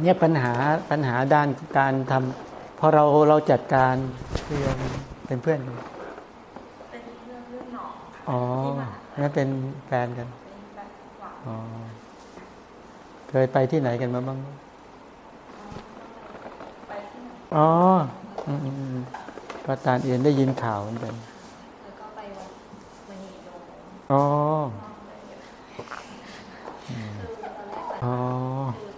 เนี่ยปัญหาปัญหาด้านการทำพอเราเราจัดการเพื่อนเป็นเพื่อนกันเป็นเรื่องเรื่องหนองอ๋อนั่นเป็นแฟนกันเป็นแบบหวังอ๋อเคยไปที่ไหนกันมาบ้างไปที่ไหนอ๋ออืมอืมอืมพระอาจารย์เอียนได้ยินข่าวเหมือนกันแล้วก็ไปวัดมณีโดมอ๋อคือตอ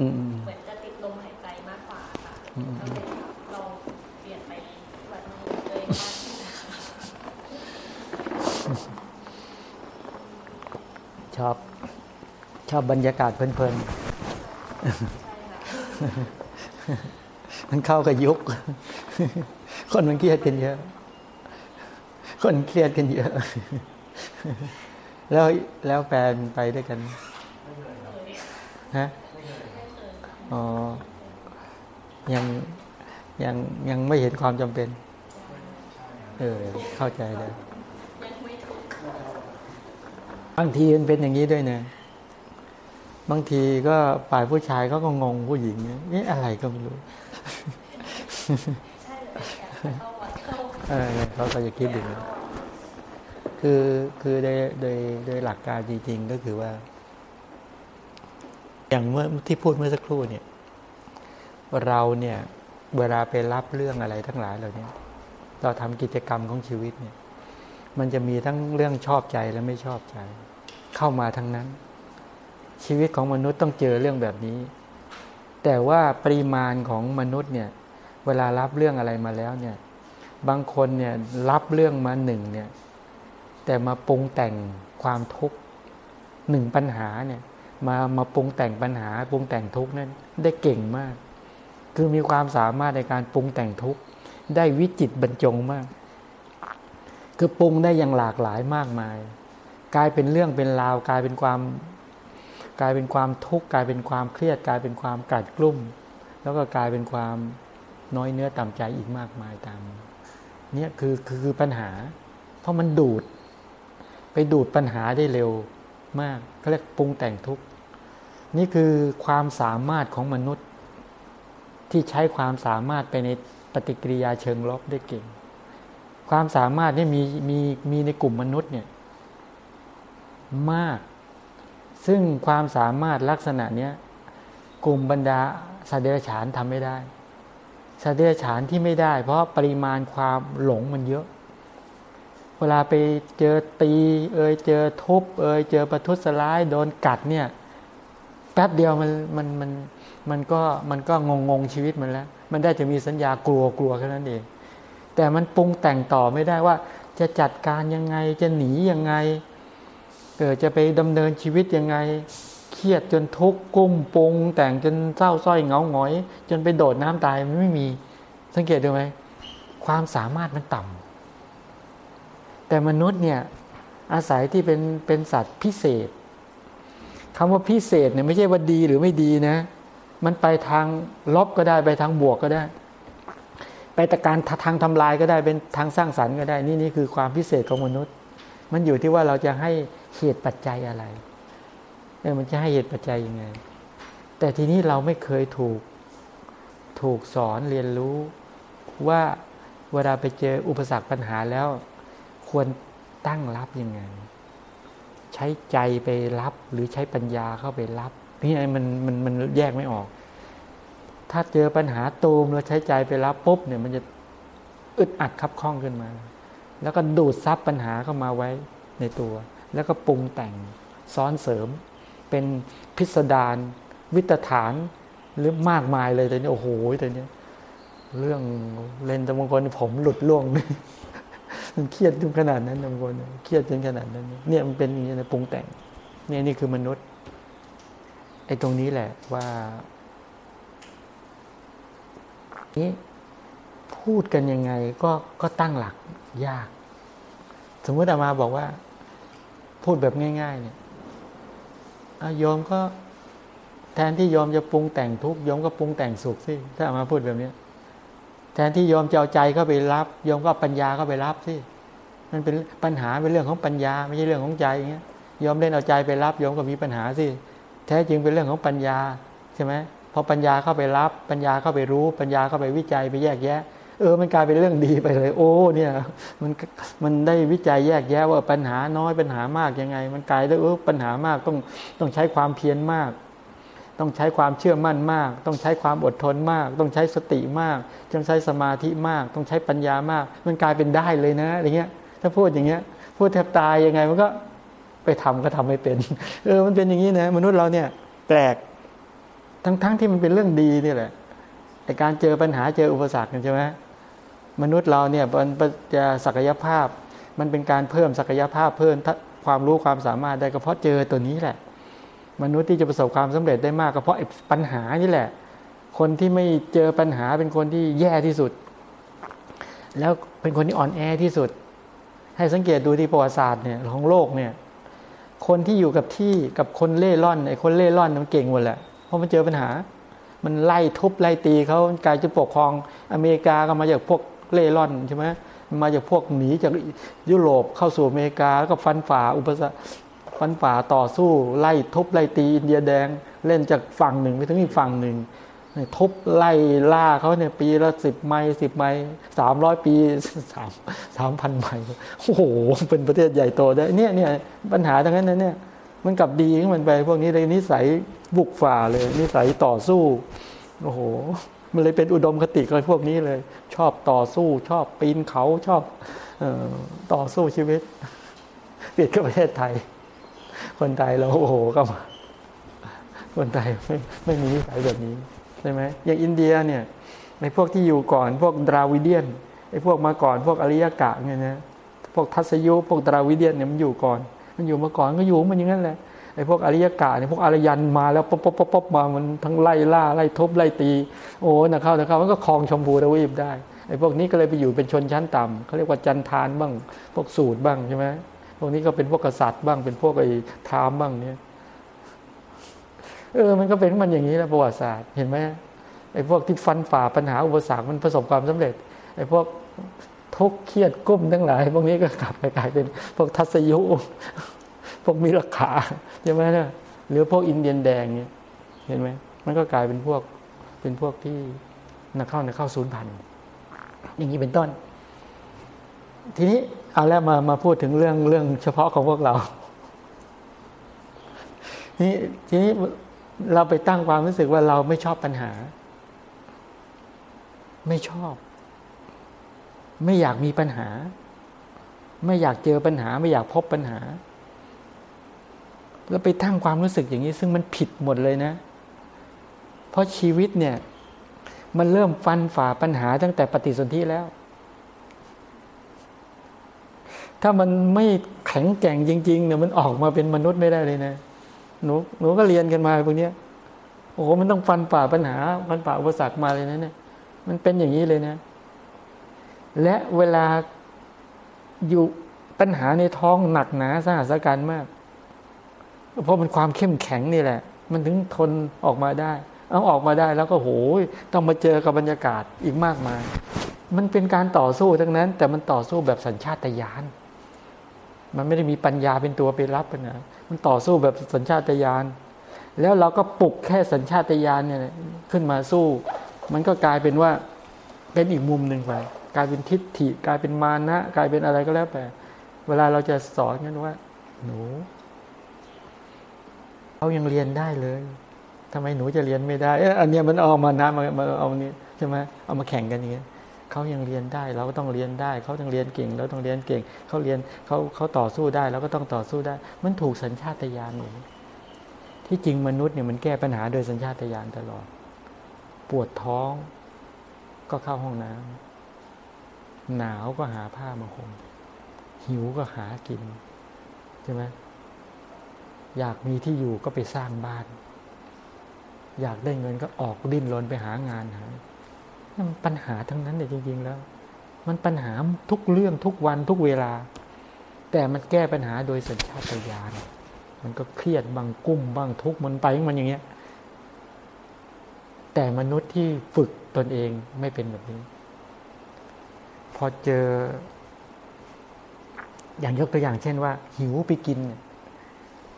เหมือนจะติดลมหายใจมากกว่าค่ะก็เลยลองเปลี่ยนไปวัดมณีตัวเองมากขึ้นชอบชอบบรรยากาศเพลินๆมันเข้ากับยุค คนมันเครียดกันเยอะ คนเครียดกันเยอะ แล้วแล้วแฟนไปด้วยกันฮะ อ๋อ ยังยังยังไม่เห็นความจำเป็น เออ เข้าใจเลยยังไม่ถูกบางทีมันเป็นอย่างนี้ด้วยนะบางทีก็ฝ่ายผู้ชายเขาก็งงผู้หญิงเนี่ยนี่อะไรก็ไม่รู้ใช่เลยอยากเข้าวัดเข้าเออเขาก็จะคิดอย่างนี้นคือคือโดยโดยโดยหลักการจริงๆก็คือว่า อย่างเมื่อที่พูดเมื่อสักครู่เนี่ย เราเนี่ย เวลาไปรับเรื่องอะไรทั้งหลายเหล่านี้เราทำกิจกรรมของชีวิตเนี่ย มันจะมีทั้งเรื่องชอบใจและไม่ชอบใจ เข้ามาทั้งนั้น ชีวิตของมนุษย์ต้องเจอเรื่องแบบนี้ แต่ว่าปริมาณของมนุษย์เนี่ย เวลารับเรื่องอะไรมาแล้วเนี่ย บางคนเนี่ยรับเรื่องมาหนึ่งเนี่ย แต่มาปรุงแต่งความทุกข์หนึ่งปัญหาเนี่ย มามาปรุงแต่งปัญหา ปรุงแต่งทุกข์นั้นได้เก่งมาก คือมีความสามารถในการปรุงแต่งทุกข์ได้วิจิตบรรจงมาก คือปรุงได้อย่างหลากหลายมากมาย กลายเป็นเรื่องเป็นราว กลายเป็นความ กลายเป็นความทุกข์กลายเป็นความเครียด กลายเป็นความกัดกลุ่ม แล้วก็กลายเป็นความน้อยเนื้อต่ำใจอีกมากมายตามเนี่ยคือคือคือปัญหา เพราะมันดูด ไปดูดปัญหาได้เร็วมากเขาเรียกปรุงแต่งทุกข์ นี่คือความสามารถของมนุษย์ ที่ใช้ความสามารถไปในปฏิกิริยาเชิงลบได้เก่ง ความสามารถนี่มีมีมีในกลุ่มมนุษย์เนี่ยมาก ซึ่งความสามารถลักษณะเนี้ยกลุ่มบรรดาสัตว์เดรัจฉานทำไม่ได้สัตว์เดรัจฉานที่ไม่ได้ เพราะปริมาณความหลงมันเยอะ เวลาไปเจอตี เอยเจอทุบ เอยเจอประทุษร้ายโดนกัดเนี่ย ป๊บเดียวมันมันมันมันก็มันก็งงงๆชีวิตมันแล้ว มันได้จะมีสัญญากลัวกลัวแค่นั้นเอง แต่มันปรุงแต่งต่อไม่ได้ว่า จะจัดการยังไงจะหนียังไงเออจะไปดำเนินชีวิตยังไง เครียดจนทุกข์กุ้มปรุงแต่งจนเศร้าส้อยเหงาหงอย จนไปโดดน้ำตายมันไม่มี สังเกตดูไหมความสามารถมันต่ำแต่มนุษย์เนี่ยอาศัยที่เป็นเป็นสัตว์พิเศษ คำว่าพิเศษเนี่ยไม่ใช่ว่าดีหรือไม่ดีนะ มันไปทางลบก็ได้ไปทางบวกก็ได้ ไปแตะการทางทำลายก็ได้เป็นทางสร้างสรรค์ก็ได้ นี่นี่คือความพิเศษของมนุษย์ มันอยู่ที่ว่าเราจะให้เหตุปัจจัยอะไรเออมันจะให้เหตุปัจจัยยังไง แต่ทีนี้เราไม่เคยถูกถูกสอนเรียนรู้ว่าเวลาไปเจออุปสรรคปัญหาแล้ว ควรตั้งรับยังไง ช้ใจไปรับ หรือใช้ปัญญาเข้าไปรับ นี่ไอ้มันมันมันแยกไม่ออก ถ้าเจอปัญหาตูมเราใช้ใจไปรับปุ๊บเนี่ยมันจะอึดอัดคับข้องขึ้นมา แล้วก็ดูดซับปัญหาเข้ามาไว้ในตัว แล้วก็ปรุงแต่งซ้อนเสริม เป็นพิสดารวิตฐานหรือมากมายเลยแต่นี้โอ้โหแต่นี้เรื่องเล่นต่บางคนผมหลุดล่วง มันเครียดถึงขนาดนั้นบางคนเครียดถึงขนาดนั้น เนี่ยมันเป็นอย่างนี้นะปรุงแต่ง เนี่ยนี่คือมนุษย์ไอ้ตรงนี้แหละว่านี้พูดกันยังไงก็ก็ตั้งหลักยาก สมมติอามาบอกว่า พูดแบบง่าย ๆ เนี่ยอะโยมก็แทนที่โยมจะปรุงแต่งทุกข์โยมก็ปรุงแต่งสุขสิถ้าอามาพูดแบบเนี้ย ทนที่โยมจะเอาใจเข้าไปรับโยมก็ปัญญาเข้าไปรับสิมันเป็นปัญหาเป็นเรื่องของปัญญา ไม่ใช่เรื่องของใจอย่างเงี้ยโยมเล่นเอาใจไปรับโยมก็มีปัญหาสิแท้จริงเป็นเรื่องของปัญญาใช่ไหมพอปัญญาเข้าไปรับ ปัญญาเข้าไปรู้ ปัญญาเข้าไปวิจัยไปแยกแยะ เออ มันกลายเป็นเรื่องดีไปเลย โอ้เนี่ยมันมันได้วิจัยแยกแยะว่าปัญหาน้อยปัญหามากยังไง มันกลายได้เออปัญหามากต้องต้องใช้ความเพียรมาก ต้องใช้ความเชื่อมั่นมาก ต้องใช้ความอดทนมาก ต้องใช้สติมาก ต้องใช้สมาธิมาก ต้องใช้ปัญญามาก มันกลายเป็นได้เลยนะอะไรเงี้ย ถ้าพูดอย่างเงี้ย พูดแทบตายยังไงมันก็ไปทำก็ทำไม่เป็น เออ มันเป็นอย่างนี้นะ มนุษย์เราเนี่ยแปลก ทั้งๆทที่มันเป็นเรื่องดีนี่แหละแต่การเจอปัญหาเจออุปสรรคใช่ไหมมนุษย์เราเนี่ยมันจะศักยภาพ มันเป็นการเพิ่มศักยภาพเพิ่มความรู้ความสามารถได้ก็เพราะเจอตัวนี้แหละ มนุษย์ที่จะประสบความสำเร็จได้มากก็เพราะปัญหานี่แหละ คนที่ไม่เจอปัญหาเป็นคนที่แย่ที่สุด แล้วเป็นคนที่อ่อนแอที่สุด ให้สังเกตดูที่ประวัติศาสตร์เนี่ยของโลกเนี่ย คนที่อยู่กับที่กับคนเล่ร่อนไอ้คนเล่ร่อนมันเก่งหมดแหละเพราะมันเจอปัญหา มันไล่ทุบไล่ตีเขากลายจะปกครองอเมริกาก็มาจากพวกเล่ร่อนใช่ไหมมาจากพวกหนีจากยุโรปเข้าสู่อเมริกาแล้วก็ฟันฝ่าอุปสรรค ฟันฝ่าต่อสู้ไล่ทุบไล่ตีอินเดียแดง เล่นจากฝั่งหนึ่งไปถึงอีกฝั่งหนึ่งทุบไล่ล่าเขาเนี่ยปีละสิบไมล์สิบไมล์สามร้อยปีสามสามพันไมล์โอ้โห เป็นประเทศใหญ่โตได้เนี่ยเนี่ยปัญหาทั้งนั้นนะเนี่ยมันกลับดีขึ้นมันไป พวกนี้เลยนิสัยบุกฝ่าเลย นิสัยต่อสู้โอ้โห มันเลยเป็นอุดมคติกับพวกนี้เลย ชอบต่อสู้ ชอบปีนเขาชอบออต่อสู้ชีวิตเปลี่ยนกับประเทศไทย คนไทยเราโอ้โหก็มาคนไทยไม่ไม่มีนิสัยแบบนี้ใช่ไหมอย่างอินเดียเนี่ยในพวกที่อยู่ก่อนพวกดราวิเดียนไอ้พวกมาก่อนพวกอริยกะเนี่ยนะพวกทัศยุพวกดราวิเดียนเนี่ยมันอยู่ก่อน มันอยู่มาก่อนก็อยู่มันอย่างนั้นแหละไอ้พวกอริยกะเนี่ยพวกอารยันมาแล้วป๊บป๊บป๊บป๊บมามันทั้งไล่ล่าไล่ทุบไล่ตีโอ้นะเข้านะเข้ามันก็คลองชมพูทวีปได้ไอ้พวกนี้ก็เลยไปอยู่เป็นชนชั้นต่ำเขาเรียกว่าจันทานบ้าง พวกสูตรบ้างใช่ไหม พวกนี้ก็เป็นพวกกษัตริย์บ้างเป็นพวกไอ้ทามบ้างเนี่ย เออ มันก็เป็นมันอย่างนี้แหละประวัติศาสตร์ เห็นไหมไอ้พวกที่ฟันฝ่าปัญหาอุปสรรคมันประสบความสำเร็จ ไอ้พวกทุกข์เครียดกุ้มทั้งหลาย พวกนี้ก็กลับไปกลายเป็นพวกทัศยุ พวกมีราคาใช่ไหมเนี่ยหรือพวกอินเดียนแดงเนี่ย เห็นไหมมันก็กลายเป็นพวกเป็นพวกที่นักเข้านักเข้าศูนย์พันอย่างนี้เป็นต้น ทีนี้ เอาแล้วมามาพูดถึงเรื่องเรื่องเฉพาะของพวกเราทีนี้ทีนี้เราไปตั้งความรู้สึกว่าเราไม่ชอบปัญหา ไม่ชอบ ไม่อยากมีปัญหา ไม่อยากเจอปัญหา ไม่อยากพบปัญหา แล้วไปตั้งความรู้สึกอย่างนี้ ซึ่งมันผิดหมดเลยนะ เพราะชีวิตเนี่ย มันเริ่มฟันฝ่าปัญหาตั้งแต่ปฏิสนธิแล้ว ถ้ามันไม่แข็งแกร่งจริง ๆ เนี่ยมันออกมาเป็นมนุษย์ไม่ได้เลยนะหนูหนูก็เรียนกันมาพวกนี้โอ้โหมันต้องฟันฝ่าปัญหาฟันฝ่าอุปสรรคมาเลยนะเนี่ย มันเป็นอย่างนี้เลยนะ และเวลาอยู่ปัญหาในท้องหนักหนาสหัสกันมาก เพราะมันความเข้มแข็งนี่แหละ มันถึงทนออกมาได้ เอาออกมาได้แล้วก็โหยต้องมาเจอกับบรรยากาศอีกมากมาย มันเป็นการต่อสู้ทั้งนั้น แต่มันต่อสู้แบบสัญชาตญาณ มันไม่ได้มีปัญญาเป็นตัวไปรับนะมันต่อสู้แบบสัญชาตญาณแล้วเราก็ปลุกแค่สัญชาตญาณเนี่ยขึ้นมาสู้ มันก็กลายเป็นว่าเป็นอีกมุมหนึ่งไปกลายเป็นทิฏฐิกลายเป็นมานะ กลายเป็นอะไรก็แล้วแต่ เวลาเราจะสอนกันว่า หนูเขายังเรียนได้เลยทำไมหนูจะเรียนไม่ได้เอออันเนี้ยมันเอามานะมามาเอานี้ใช่ไหมเอามาแข่งกันอย่างเงี้ย เขายังเรียนได้เราก็ต้องเรียนได้เขาต้องเรียนเก่งเราต้องเรียนเก่งเขาเรียนเขาเขาต่อสู้ได้เราก็ต้องต่อสู้ได้ มันถูกสัญชาตญาณอยู่ที่จริงมนุษย์เนี่ยมันแก้ปัญหาโดยสัญชาตญาณตลอด ปวดท้องก็เข้าห้องน้ำหนาวก็หาผ้ามาห่มหิวก็หากินใช่ไหมอยากมีที่อยู่ก็ไปสร้างบ้าน อยากได้เงินก็ออกดิ้นรนไปหางานหา นั่นปัญหาทั้งนั้นเลยจริง ๆ แล้ว มันปัญหาทุกเรื่องทุกวันทุกเวลา แต่มันแก้ปัญหาโดยสัญชาตญาณมันก็เครียดบางกุ้มบางทุกมันไปมันอย่างเงี้ย แต่มนุษย์ที่ฝึกตนเองไม่เป็นแบบนี้ พอเจอ อย่างยกตัวอย่างเช่นว่า หิวไปกิน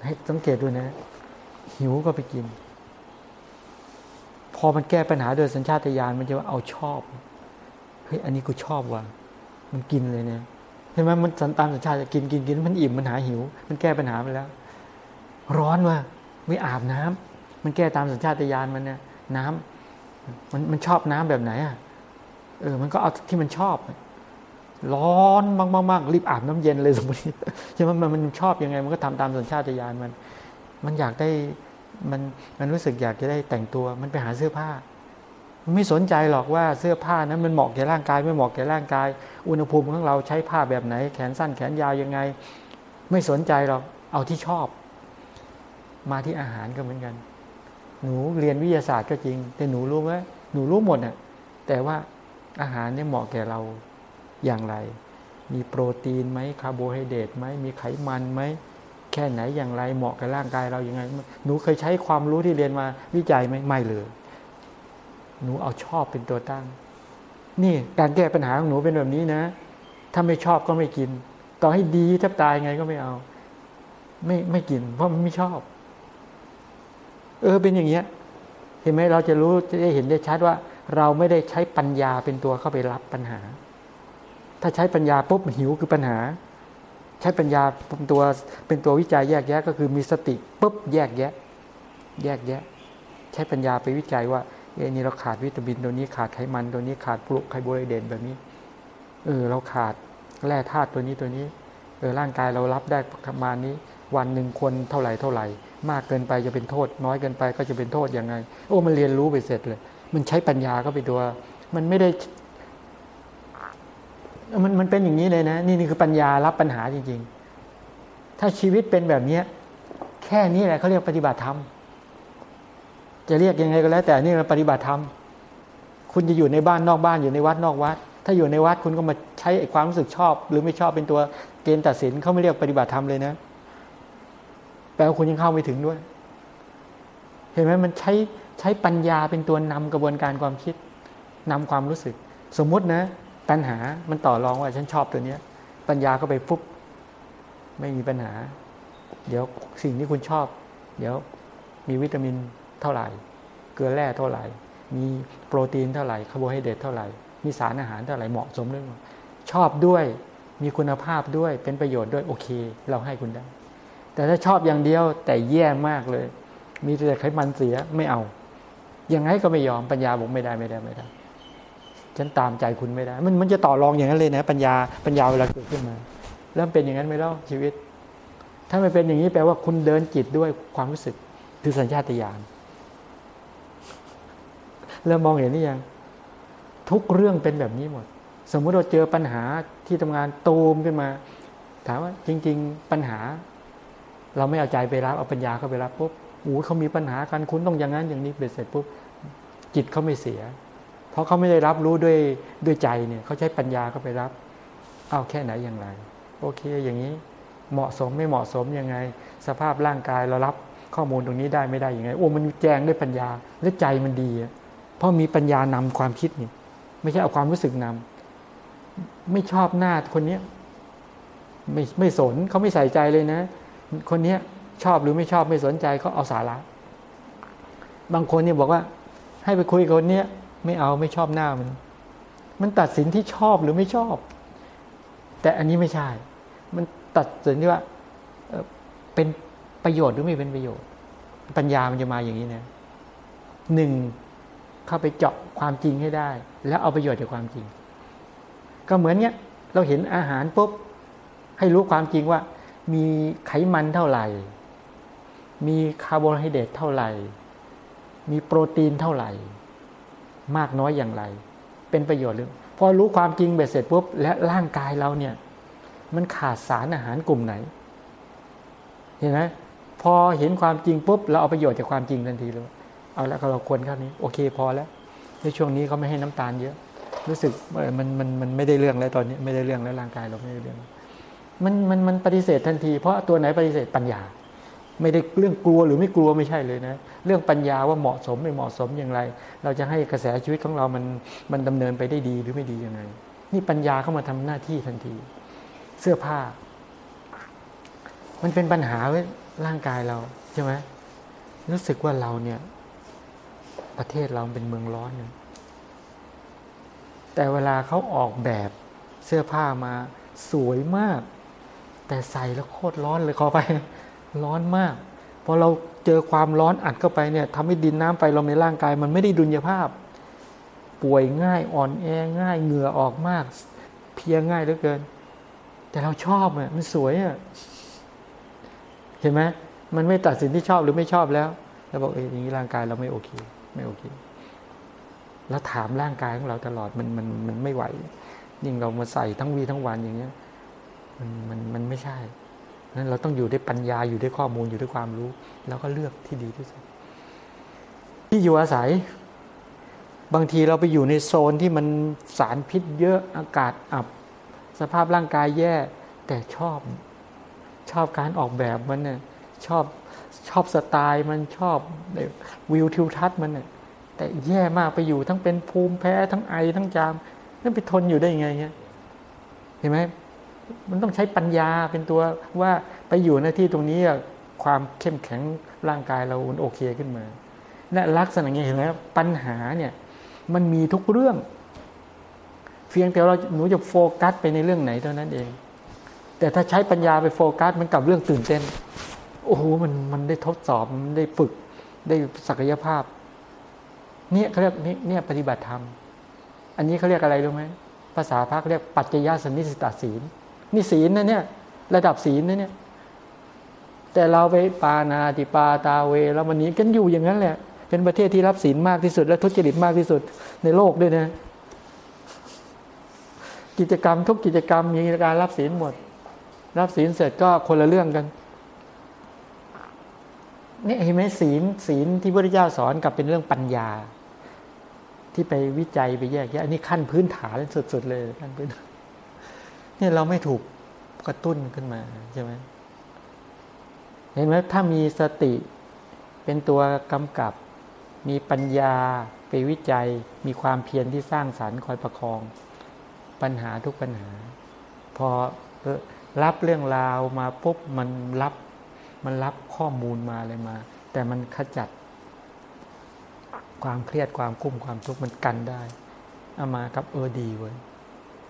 ให้สังเกตดูนะ หิวก็ไปกิน อมันแก้ปัญหาโดยสัญชาตญาณมันจะว่าเอาชอบเฮ้ยอันนี้กูชอบว่ะมันกินเลยเนี่ยเห็นไหมมันสันตามสัญชาติจะกินกินกินมันอิ่มมันหาหิว มันแก้ปัญหาไปแล้ว ร้อนว่ะไม่อาบน้ำมันแก้ตามสัญชาตญาณมันเนี่ยน้ำมันมันชอบน้ำแบบไหนอะเออ มันก็เอาที่มันชอบ ร้อนมากๆรีบอาบน้ำเย็นเลยสมมติใช่ไหมมันมันชอบยังไง มันก็ทำตามสัญชาตญาณมัน มันอยากได้ มันมันรู้สึกอยากจะได้แต่งตัว มันไปหาเสื้อผ้ามันไม่สนใจหรอกว่าเสื้อผ้านั้นมันเหมาะแก่ร่างกาย ไม่เหมาะแก่ร่างกาย อุณหภูมิของเราใช้ผ้าแบบไหน แขนสั้นแขนยาวยังไง ไม่สนใจหรอกเอาที่ชอบ มาที่อาหารก็เหมือนกัน หนูเรียนวิทยาศาสตร์ก็จริง แต่หนูรู้ไหมหนูรู้หมดน่ะแต่ว่าอาหารเนี่ยเหมาะแก่เราอย่างไร มีโปรตีนไหมคาร์โบไฮเดรตไหมมีไขมันไหม แค่ไหนอย่างไรเหมาะกับร่างกายเราอย่างไงหนูเคยใช้ความรู้ที่เรียนมาวิจัยไหมไม่เลย หนูเอาชอบเป็นตัวตั้ง นี่การแก้ปัญหาของหนูเป็นแบบนี้นะ ถ้าไม่ชอบก็ไม่กิน ต่อให้ดีแทบตายไงก็ไม่เอา ไม่ไม่กิน เพราะมันไม่ชอบ เออเป็นอย่างเงี้ย เห็นไหมเราจะรู้จะได้เห็นได้ชัดว่า เราไม่ได้ใช้ปัญญาเป็นตัวเข้าไปรับปัญหา ถ้าใช้ปัญญาปุ๊บหิวคือปัญหา ใช้ปัญญาเป็นตัวเป็นตัววิจัยแยกแยะ ก็คือมีสติปุ๊บแยกแยะ แยกแยะ ใช้ปัญญาไปวิจัยว่าเอ้นี่เราขาดวิตามินตัวนี้ขาดไขมันตัวนี้ขาดปลุกไคโบไฮเดรตแบบนี้เออเราขาดแร่ธาตุตัวนี้ตัวนี้เออร่างกายเรารับได้ประมาณนี้ วันหนึ่งคนเท่าไหร่เท่าไหร่ มากเกินไปจะเป็นโทษ น้อยเกินไปก็จะเป็นโทษยังไง โอ้มันเรียนรู้ไปเสร็จเลย มันใช้ปัญญาก็ไปตัว มันไม่ได้ มันมันเป็นอย่างนี้เลยนะ นี่นี่คือปัญญารับปัญหาจริง ๆ ถ้าชีวิตเป็นแบบเนี้ยแค่นี้แหละเขาเรียกปฏิบัติธรรมจะเรียกยังไงก็แล้ว แต่นี่เราปฏิบัติธรรมคุณจะอยู่ในบ้านนอกบ้านอยู่ในวัดนอกวัด ถ้าอยู่ในวัดคุณก็มาใช้ความรู้สึกชอบ หรือไม่ชอบเป็นตัวเกณฑ์ตัดสินเขาไม่เรียกปฏิบัติธรรมเลยนะแปลว่าคุณยังเข้าไม่ถึงด้วย เห็นไหมมันใช้ใช้ปัญญาเป็นตัวนำกระบวนการความคิดนำความรู้สึก สมมุตินะ ปัญหา มันต่อรองว่าฉันชอบตัวเนี้ย ปัญญาก็ไปปุ๊บ ไม่มีปัญหา เดี๋ยวสิ่งที่คุณชอบ เดี๋ยวมีวิตามินเท่าไหร่ เกลือแร่เท่าไหร่ มีโปรตีนเท่าไหร่คาร์โบไฮเดรตเท่าไหร่ มีสารอาหารเท่าไหร่เหมาะสมด้วยชอบด้วยมีคุณภาพด้วยเป็นประโยชน์ด้วยโอเค เราให้คุณได้ แต่ถ้าชอบอย่างเดียวแต่แย่มากเลย มีแต่ไขมันเสียไม่เอา ยังไงก็ไม่ยอมปัญญาบอกไม่ได้ไม่ได้ไม่ได้ ฉันตามใจคุณไม่ได้ มันมันจะต่อรองอย่างนั้นเลยนะ ปัญญาปัญญาเวลาเกิดขึ้นมาเริ่มเป็นอย่างนั้นไหมล่ะชีวิต ถ้าไม่เป็นอย่างนี้แปลว่าคุณเดินจิตด้วยความรู้สึกคือสัญชาตญาณเริ่มมองเห็นนี่ยังทุกเรื่องเป็นแบบนี้หมด สมมุติเราเจอปัญหาที่ทำงานตูมขึ้นมา ถามว่าจริง ๆ ปัญหา เราไม่เอาใจไปรับเอาปัญญาเข้าไปรับปุ๊บโอ้เขามีปัญหากันคุณต้องอย่างนั้นอย่างนี้เบ็ดเสร็จปุ๊บจิตเขาไม่เสีย เพราะเขาไม่ได้รับรู้ด้วยด้วยใจเนี่ยเขาใช้ปัญญาเข้าไปรับเอาแค่ไหนอย่างไร โอเคอย่างนี้เหมาะสมไม่เหมาะสมยังไง สภาพร่างกายเรารับข้อมูลตรงนี้ได้ไม่ได้ยังไงโอ้มันแจงด้วยปัญญาและใจมันดีเพราะมีปัญญานำความคิดนี่ไม่ใช่เอาความรู้สึกนำไม่ชอบหน้าคนเนี้ยไม่ไม่สนเขาไม่ใส่ใจเลยนะ คนเนี้ยชอบหรือไม่ชอบไม่สนใจเขาเอาสาระ บางคนเนี่ยบอกว่า ให้ไปคุยกับคนเนี้ย ไม่เอาไม่ชอบหน้ามัน มันตัดสินที่ชอบหรือไม่ชอบ แต่อันนี้ไม่ใช่ มันตัดสินที่ว่าเป็นประโยชน์หรือไม่เป็นประโยชน์ ปัญญามันจะมาอย่างนี้นะหนึ่งเข้าไปเจาะความจริงให้ได้ แล้วเอาประโยชน์จากความจริง ก็เหมือนเนี้ยเราเห็นอาหารปุ๊บให้รู้ความจริงว่า มีไขมันเท่าไหร่ มีคาร์โบไฮเดรตเท่าไหร่ มีโปรตีนเท่าไหร่ มากน้อยอย่างไร เป็นประโยชน์หรือพอรู้ความจริงเบ็ดเสร็จปุ๊บและร่างกายเราเนี่ย มันขาดสารอาหารกลุ่มไหน เห็นไหมพอเห็นความจริงปุ๊บเราเอาประโยชน์จากความจริงทันทีเลยเอาแล้วเราควรเท่านี้ โอเคพอแล้ว ในช่วงนี้เขาไม่ให้น้ำตาลเยอะ รู้สึกมันมันมันไม่ได้เรื่องแล้วตอนนี้ ไม่ได้เรื่องแล้วร่างกายเราไม่ได้เรื่องมันมันมันปฏิเสธทันที เพราะตัวไหนปฏิเสธปัญญา ไม่ได้เรื่องกลัวหรือไม่กลัวไม่ใช่เลยนะ เรื่องปัญญาว่าเหมาะสมไม่เหมาะสมอย่างไร เราจะให้กระแสชีวิตของเรามันมันดำเนินไปได้ดีหรือไม่ดียังไง นี่ปัญญาเข้ามาทำหน้าที่ทันที เสื้อผ้า มันเป็นปัญหาไว้ร่างกายเราใช่ไหมรู้สึกว่าเราเนี่ย ประเทศเราเป็นเมืองร้อนเนี่ยแต่เวลาเขาออกแบบเสื้อผ้ามาสวยมาก แต่ใส่แล้วโคตรร้อนเลยขอไป ร้อนมากพอเราเจอความร้อนอัดเข้าไปเนี่ยทำให้ดินน้ำไฟเราในร่างกาย มันไม่ได้ดุลยภาพ ป่วยง่ายอ่อนแอง่ายเหงื่อออกมาก เพียง่ายเหลือเกิน แต่เราชอบอะมันสวยอะเห็นไหมมันไม่ตัดสินที่ชอบหรือไม่ชอบแล้ว แล้วบอกเอออย่างนี้ร่างกายเราไม่โอเค ไม่โอเค แล้วถามร่างกายของเราตลอดมันมันมันไม่ไหวยิ่งเรามาใส่ทั้งวีทั้งวันอย่างเงี้ย มันมันมันไม่ใช่ นั้นเราต้องอยู่ด้วยปัญญาอยู่ด้วยข้อมูลอยู่ด้วยความรู้ แล้วก็เลือกที่ดีที่สุด ที่อยู่อาศัย บางทีเราไปอยู่ในโซนที่มันสารพิษเยอะอากาศอับ สภาพร่างกายแย่ แต่ชอบ ชอบการออกแบบมันเนี่ยชอบชอบสไตล์มันชอบวิวทิวทัศน์มันเนี่ยแต่แย่มากไปอยู่ทั้งเป็นภูมิแพ้ทั้งไอทั้งจามนั่นไปทนอยู่ได้ยังไงเนี่ยเห็นไหม มันต้องใช้ปัญญาเป็นตัวว่าไปอยู่ในที่ตรงนี้ความเข้มแข็งร่างกายเราโอเคขึ้นมาและลักษณะนี้เห็นไหมปัญหาเนี่ยมันมีทุกเรื่อง เพียงแต่เราหนูจะโฟกัสไปในเรื่องไหนเท่านั้นเอง แต่ถ้าใช้ปัญญาไปโฟกัสมันกับเรื่องตื่นเต้น โอ้โหมันมันได้ทดสอบมันได้ฝึกได้ศักยภาพ เนี่ยเขาเรียกเนี่ยปฏิบัติธรรม อันนี้เขาเรียกอะไรรู้ไหมภาษาพระเรียกปัจจยสนิสตาศีล นี่ศีลนะเนี่ย ระดับศีลนะเนี่ย แต่เราไปปานาติปาตาเวแล้ววันนี้กันอยู่อย่างนั้นแหละ เป็นประเทศที่รับศีลมากที่สุด และทุจริตมากที่สุดในโลกด้วยนะ กิจกรรมทุกกิจกรรมมีการรับศีลหมด รับศีลเสร็จก็คนละเรื่องกันนี่เห็นไหมศีลศีลที่พระพุทธเจ้าสอนกับเป็นเรื่องปัญญา ที่ไปวิจัยไปแยกแยะอันนี้ขั้นพื้นฐานสุด ๆ เลยขั้นพื้นนี่ เราไม่ถูกกระตุ้นขึ้นมาใช่ไหมเห็นไหมถ้ามีสติเป็นตัวกำกับ มีปัญญาไปวิจัย มีความเพียรที่สร้างสารรค์คอยประคอง ปัญหาทุกปัญหา พอรับเรื่องราวมาปุ๊บมันรับมันรับข้อมูลมาอะไรมา แต่มันขจัด ความเครียดความกุ้มความทุกข์มันกันได้เอามากับเออดีเว้ย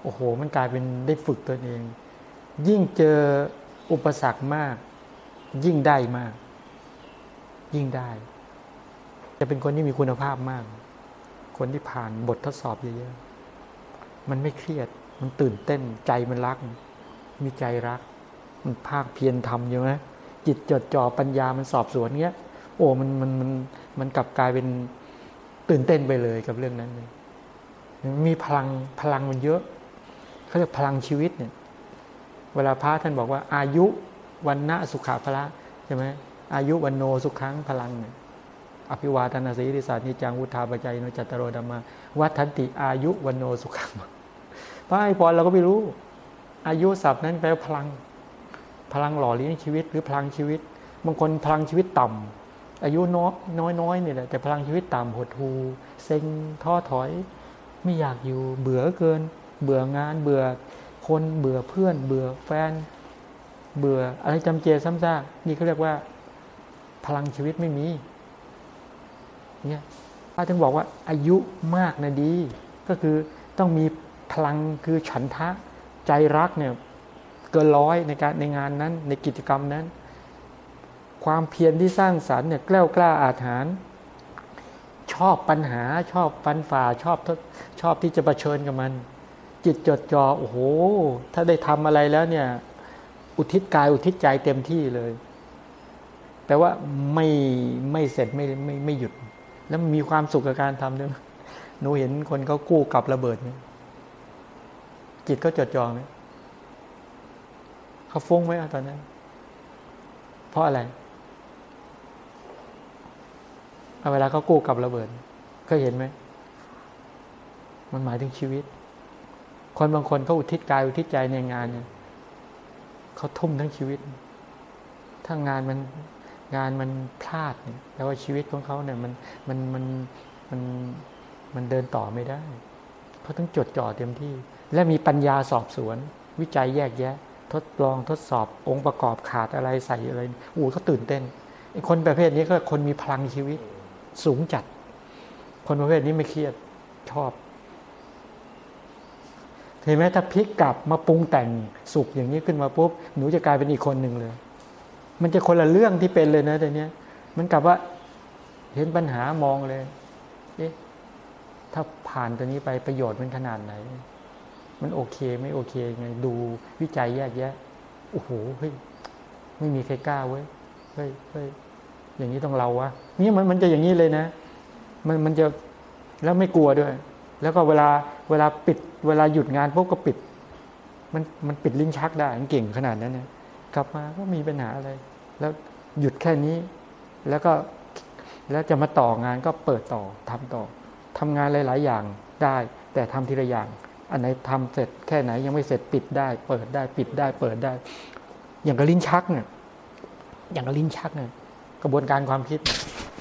โอ้โห มันกลายเป็นได้ฝึกตัวเอง ยิ่งเจออุปสรรคมาก ยิ่งได้มาก ยิ่งได้ จะเป็นคนที่มีคุณภาพมาก คนที่ผ่านบททดสอบเยอะๆมันไม่เครียด มันตื่นเต้น ใจมันรัก มีใจรัก มันภาคเพียรทำใช่ไหมจิตจดจ่อปัญญามันสอบสวนเงี้ย โอ้มันมันมันมันกลับกลายเป็นตื่นเต้นไปเลยกับเรื่องนั้นเลยมีพลังพลังมันเยอะ เขาเรียกพลังชีวิตเนี่ย เวลาพระท่านบอกว่า อายุวันณะสุขาพละใช่ไหมอายุวันโนสุขังพลังเนี่ยอภิวาทนาสีริสานิจังวุธาปจัยโนจัตโรดามาวัฏันติอายุวันโนสุขังพระไอพรเราก็ไม่รู้ อายุศัพท์นั้นแปลพลัง พลังหล่อเลี้ยงชีวิต หรือพลังชีวิต บางคนพลังชีวิตต่ำอายุน้อยน้อยน้อยนี่แหละแต่พลังชีวิตต่ำหดหูเซ็งท้อถอย ไม่อยากอยู่เบื่อเกิน เบื่องานเบื่อคนเบื่อเพื่อน เบื่อแฟน เบื่ออะไรจำเจซ้ำซากนี่เขาเรียกว่า พลังชีวิตไม่มีเนี่ยพระถึงบอกว่าอายุมากนะดี ก็คือต้องมีพลังคือฉันทะใจรักเนี่ยเกินร้อยในการในงานนั้น ในกิจกรรมนั้น ความเพียรที่สร้างสรรค์เนี่ยแกล้วกล้าอาถรรพ์ชอบปัญหาชอบปันฝ่าชอบชอบที่จะะเผชิญกับมัน จิตจดจอ่อโอ้โห ถ้าได้ทำอะไรแล้วเนี่ย อุทิศกายอุทิศใจเต็มที่เลยแปลว่าไม่ไม่เสร็จไม่ไม่ไม่หยุด แล้วมีความสุขกับการทำด้วยหนูเห็นคนเขากู้กับระเบิดไหมจิตก็จดจ่อไหมเขาฟุ้งไหมตอนนั้น เพราะอะไรเวลาเขากู้กับระเบิดเคยเห็นไหมมันหมายถึงชีวิต คนบางคนเขาอุทิศกายอุทิศใจในงานเนี่ยเขาทุ่มทั้งชีวิต ถ้างานมันงานมันพลาดเนี่ยแปลว่าชีวิตของเขาเนี่ย มันมันมันมันมันเดินต่อไม่ได้เขาต้องจดจ่อเต็มที่ และมีปัญญาสอบสวน วิจัยแยกแยะ ทดลองทดสอบองค์ประกอบขาดอะไรใส่อะไรอู้เขาตื่นเต้นคนประเภทนี้ก็คนมีพลังชีวิต สูงจัด คนประเภทนี้ไม่เครียดชอบ เห็นไหมถ้าพลิกกลับมาปรุงแต่งสุขอย่างนี้ขึ้นมาปุ๊บหนูจะกลายเป็นอีกคนหนึ่งเลย มันจะคนละเรื่องที่เป็นเลยนะแต่เนี้ย มันกลับว่าเห็นปัญหามองเลยเอ๊ะถ้าผ่านตัวนี้ไปประโยชน์มันขนาดไหน มันโอเคไม่โอเคไงดูวิจัยแยกแยะโอ้โหเฮ้ยไม่มีใครกล้าเว้ยเฮ้ยเฮ้ยอย่างนี้ต้องเราวะนี่มันมันจะอย่างนี้เลยนะ มันมันจะแล้วไม่กลัวด้วย แล้วก็เวลาเวลาปิด เวลาหยุดงานพวกก็ปิด มันมันปิดลิ้นชักได้มันเก่งขนาดนั้นเนี่ยกลับมาก็มีปัญหาอะไร แล้วหยุดแค่นี้ แล้วก็แล้วจะมาต่องานก็เปิดต่อทำต่อทำงานหลาย ๆ อย่างได้ แต่ทำทีละอย่าง อันไหนทำเสร็จแค่ไหนยังไม่เสร็จปิดได้ เปิดได้ปิดได้ เปิดได้ อย่างกับลิ้นชักเนี่ยอย่างกับลิ้นชักเนี่ยกระบวนการความคิด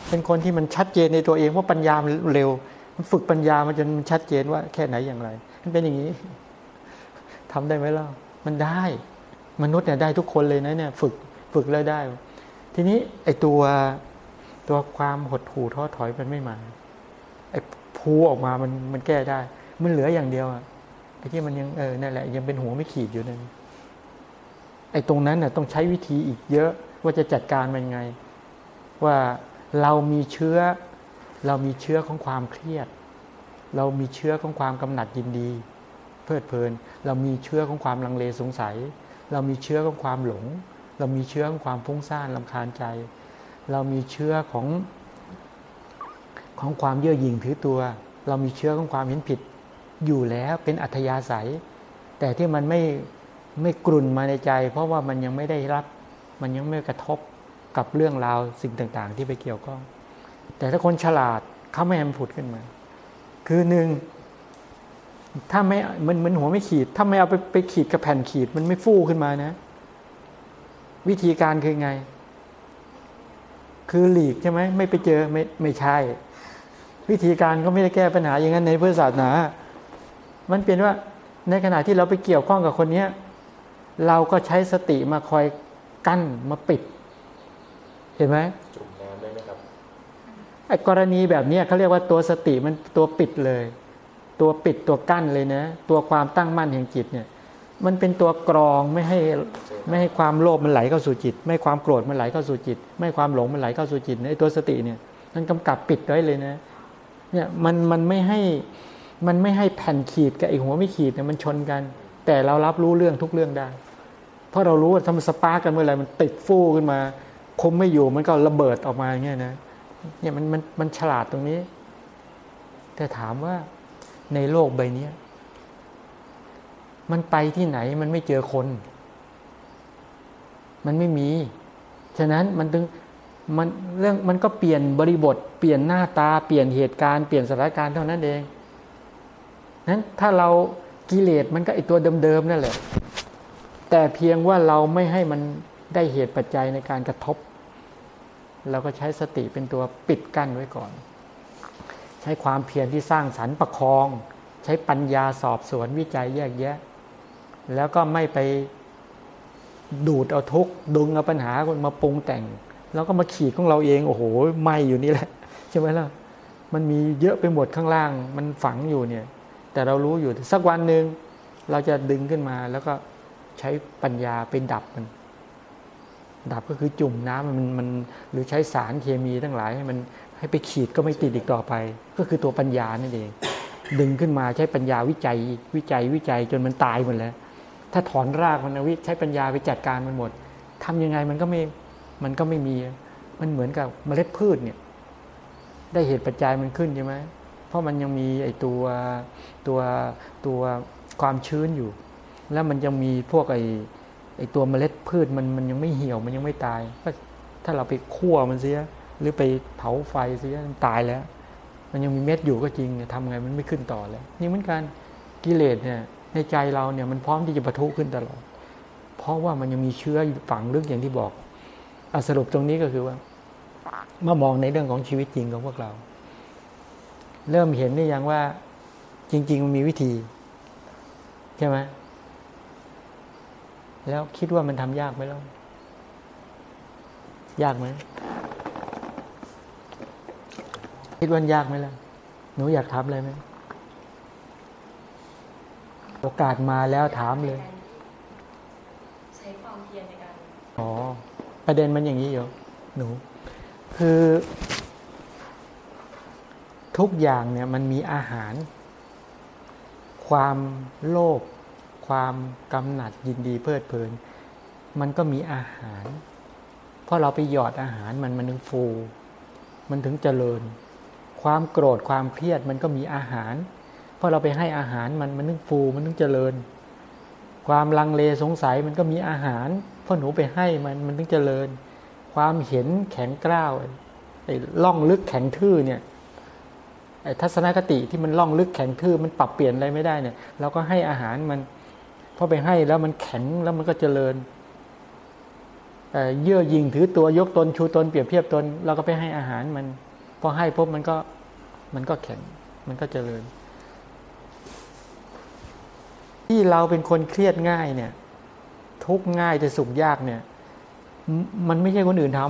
เป็นคนที่มันชัดเจนในตัวเองว่าปัญญามันเร็ว มันฝึกปัญญามันจนมันชัดเจนว่าแค่ไหนอย่างไร มันเป็นอย่างนี้ทำได้ไหมล่ะมันได้ มนุษย์เนี่ยได้ทุกคนเลยนะเนี่ย ฝึกฝึกแล้วได้ ทีนี้ไอ้ตัวตัวความหดหู่ท้อถอยมันไม่มาไอ้ภูออกมามันมันแก้ได้ มันเหลืออย่างเดียวอะไอ้ที่มันยังเออนั่นแหละ ยังเป็นหัวไม่ขีดอยู่นั่นไอ้ตรงนั้นน่ะต้องใช้วิธีอีกเยอะว่าจะจัดการมันไง ว่าเรามีเชื้อ เรามีเชื้อของความเครียด เรามีเชื้อของความกำหนัดยินดี เพลิดเพลิน เรามีเชื้อของความลังเลสงสัย เรามีเชื้อของความหลง เรามีเชื้อของความฟุ้งซ่านลำคาญใจ เรามีเชื้อของของความเย่อหยิ่งถือตัว เรามีเชื้อของความเห็นผิด อยู่แล้วเป็นอัธยาศัย แต่ที่มันไม่ไม่กลุ่นมาในใจ เพราะว่ามันยังไม่ได้รับ มันยังไม่กระทบกับเรื่องราวสิ่งต่าง ๆ ที่ไปเกี่ยวข้อง แต่ถ้าคนฉลาดเขาไม่ให้มันผุดขึ้นมา คือหนึ่งถ้าไม่มันมันหัวไม่ขีด ถ้าไม่เอาไปไปขีดกับแผ่นขีด มันไม่ฟูขึ้นมานะ วิธีการคือไง คือหลีกใช่ไหมไม่ไปเจอไม่ไม่ใช่ วิธีการก็ไม่ได้แก้ปัญหาอย่างนั้นในพุทธศาสนา มันเป็นว่าในขณะที่เราไปเกี่ยวข้องกับคนเนี้ยเราก็ใช้สติมาคอยกั้นมาปิด เห็นไหม กรณีแบบนี้เขาเรียกว่าตัวสติมันตัวปิดเลย ตัวปิดตัวกั้นเลยนะ ตัวความตั้งมั่นแห่งจิตเนี่ย มันเป็นตัวกรองไม่ให้ไม่ให้ความโลภมันไหลเข้าสู่จิต ไม่ให้ความโกรธมันไหลเข้าสู่จิต ไม่ให้ความหลงมันไหลเข้าสู่จิตไอ้ตัวสติเนี่ยมันกำกับปิดไว้เลยนะเนี่ยมันมันไม่ให้มันไม่ให้แผ่นขีดกับไอ้หัวไม่ขีดเนี่ยมันชนกัน แต่เรารับรู้เรื่องทุกเรื่องได้ เพราะเรารู้ว่าถ้ามันสปาร์กกันเมื่อไหร่มันติดฟู่ขึ้นมา คมไม่อยู่มันก็ระเบิดออกมาอย่างเงี้ยนะ เนี่ยมันมันมันฉลาดตรงนี้ แต่ถามว่าในโลกใบเนี้ยมันไปที่ไหนมันไม่เจอคน มันไม่มี ฉะนั้นมันถึงมันเรื่องมันก็เปลี่ยนบริบท เปลี่ยนหน้าตา เปลี่ยนเหตุการณ์ เปลี่ยนสถานการณ์เท่านั้นเองนั้นถ้าเรากิเลสมันก็ไอตัวเดิมๆนั่นแหละ แต่เพียงว่าเราไม่ให้มันได้เหตุปัจจัยในการกระทบ เราก็ใช้สติเป็นตัวปิดกั้นไว้ก่อน ใช้ความเพียรที่สร้างสรรค์ประคอง ใช้ปัญญาสอบสวนวิจัยแยกแยะ แล้วก็ไม่ไปดูดเอาทุกดึงเอาปัญหาคนมาปรุงแต่ง แล้วก็มาขีดของเราเอง โอ้โหไหมอยู่นี่แหละใช่ไหมล่ะมันมีเยอะไปหมดข้างล่าง มันฝังอยู่เนี่ย แต่เรารู้อยู่สักวันหนึ่งเราจะดึงขึ้นมาแล้วก็ใช้ปัญญาไปดับมัน ดับก็คือจุ่มน้ำมันมันหรือใช้สารเคมีทั้งหลายให้มันให้ไปขีดก็ไม่ติดอีกต่อไป ก็คือตัวปัญญานั่นเอง ดึงขึ้นมาใช้ปัญญาวิจัยวิจัยวิจัยจนมันตายหมดแล้วถ้าถอนรากมันวิใช้ปัญญาไปจัดการมันหมดทำยังไงมันก็ไม่มันก็ไม่มี มันเหมือนกับเมล็ดพืชเนี่ย ได้เหตุปัจจัยมันขึ้นใช่ไหมเพราะมันยังมีไอตัวตัวตัวความชื้นอยู่ แล้วมันยังมีพวกไอ ไอตัวเมล็ดพืชมันมันยังไม่เหี่ยวมันยังไม่ตายก็ถ้าเราไปคั่วมันเสีย หรือไปเผาไฟเสียมันตายแล้ว มันยังมีเม็ดอยู่ก็จริงทำไงมันไม่ขึ้นต่อแล้วนี่เหมือนกันกิเลสเนี่ยในใจเราเนี่ยมันพร้อมที่จะปะทุขึ้นตลอด เพราะว่ามันยังมีเชื้อฝังลึกอย่างที่บอกอสรุปตรงนี้ก็คือว่าเมื่อมองในเรื่องของชีวิตจริงของพวกเรา เริ่มเห็นได้ยังว่าจริง ๆ มันมีวิธี ใช่ไหม แล้วคิดว่ามันทำยากไหมล่ะยากไหมคิดว่ายากไหมล่ะหนูอยากทำอะไรไหมโอกาสมาแล้วถามเลย ใช้ความเพียรในการอ๋อประเด็นมันอย่างนี้อยู่หนู คือ ทุกอย่างเนี่ยมันมีอาหาร ความโลภ ความกำหนัดยินดีเพลิดเพลิน มันก็มีอาหาร เพราะเราไปหยอดอาหารมันมันถึงฟู มันถึงเจริญ ความโกรธความเครียดมันก็มีอาหาร เพราะเราไปให้อาหารมันมันถึงฟูมันถึงเจริญ ความลังเลสงสัยมันก็มีอาหาร เพราะหนูไปให้มันมันถึงเจริญ ความเห็นแข็งกร้าวไอ้ล่องลึกแข็งทื่อเนี่ยไอ้ทัศนคติที่มันล่องลึกแข็งทื่อมันปรับเปลี่ยนอะไรไม่ได้เนี่ยเราก็ให้อาหารมัน พอไปให้แล้วมันแข็งแล้วมันก็เจริญเยื่อยิงถือตัวยกตนชูตนเปรียบเทียบตน เราก็ไปให้อาหารมัน พอให้ปุ๊บมันก็มันก็แข็ง มันก็เจริญ ที่เราเป็นคนเครียดง่ายเนี่ย ทุกง่ายแต่สุขยากเนี่ยมมันไม่ใช่คนอื่นท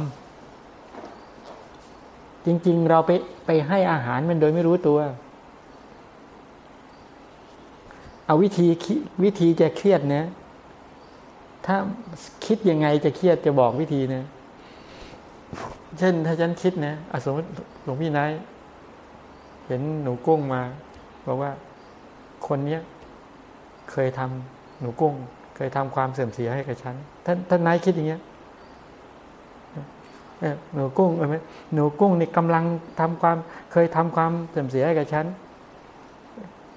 ำจริง ๆ เราไปไปให้อาหารมันโดยไม่รู้ตัว เอาวิธีวิธีจะเครียดนะถ้าคิดยังไงจะเครียดจะบอกวิธีนะเช่น ถ้าฉันคิดนะอสมมติหลวงพี่นายเห็นหนูกุ้งมาบอกว่าคนเนี้ยเคยทำหนูกุ้ง เคยทำความเสื่อมเสียให้กับฉันท่านท่านนายคิดอย่างเงี้ยหนูกุ้งเออไหมหนูกุ้งนี่กำลังทำความเคยทำความเสื่อมเสียให้กับฉัน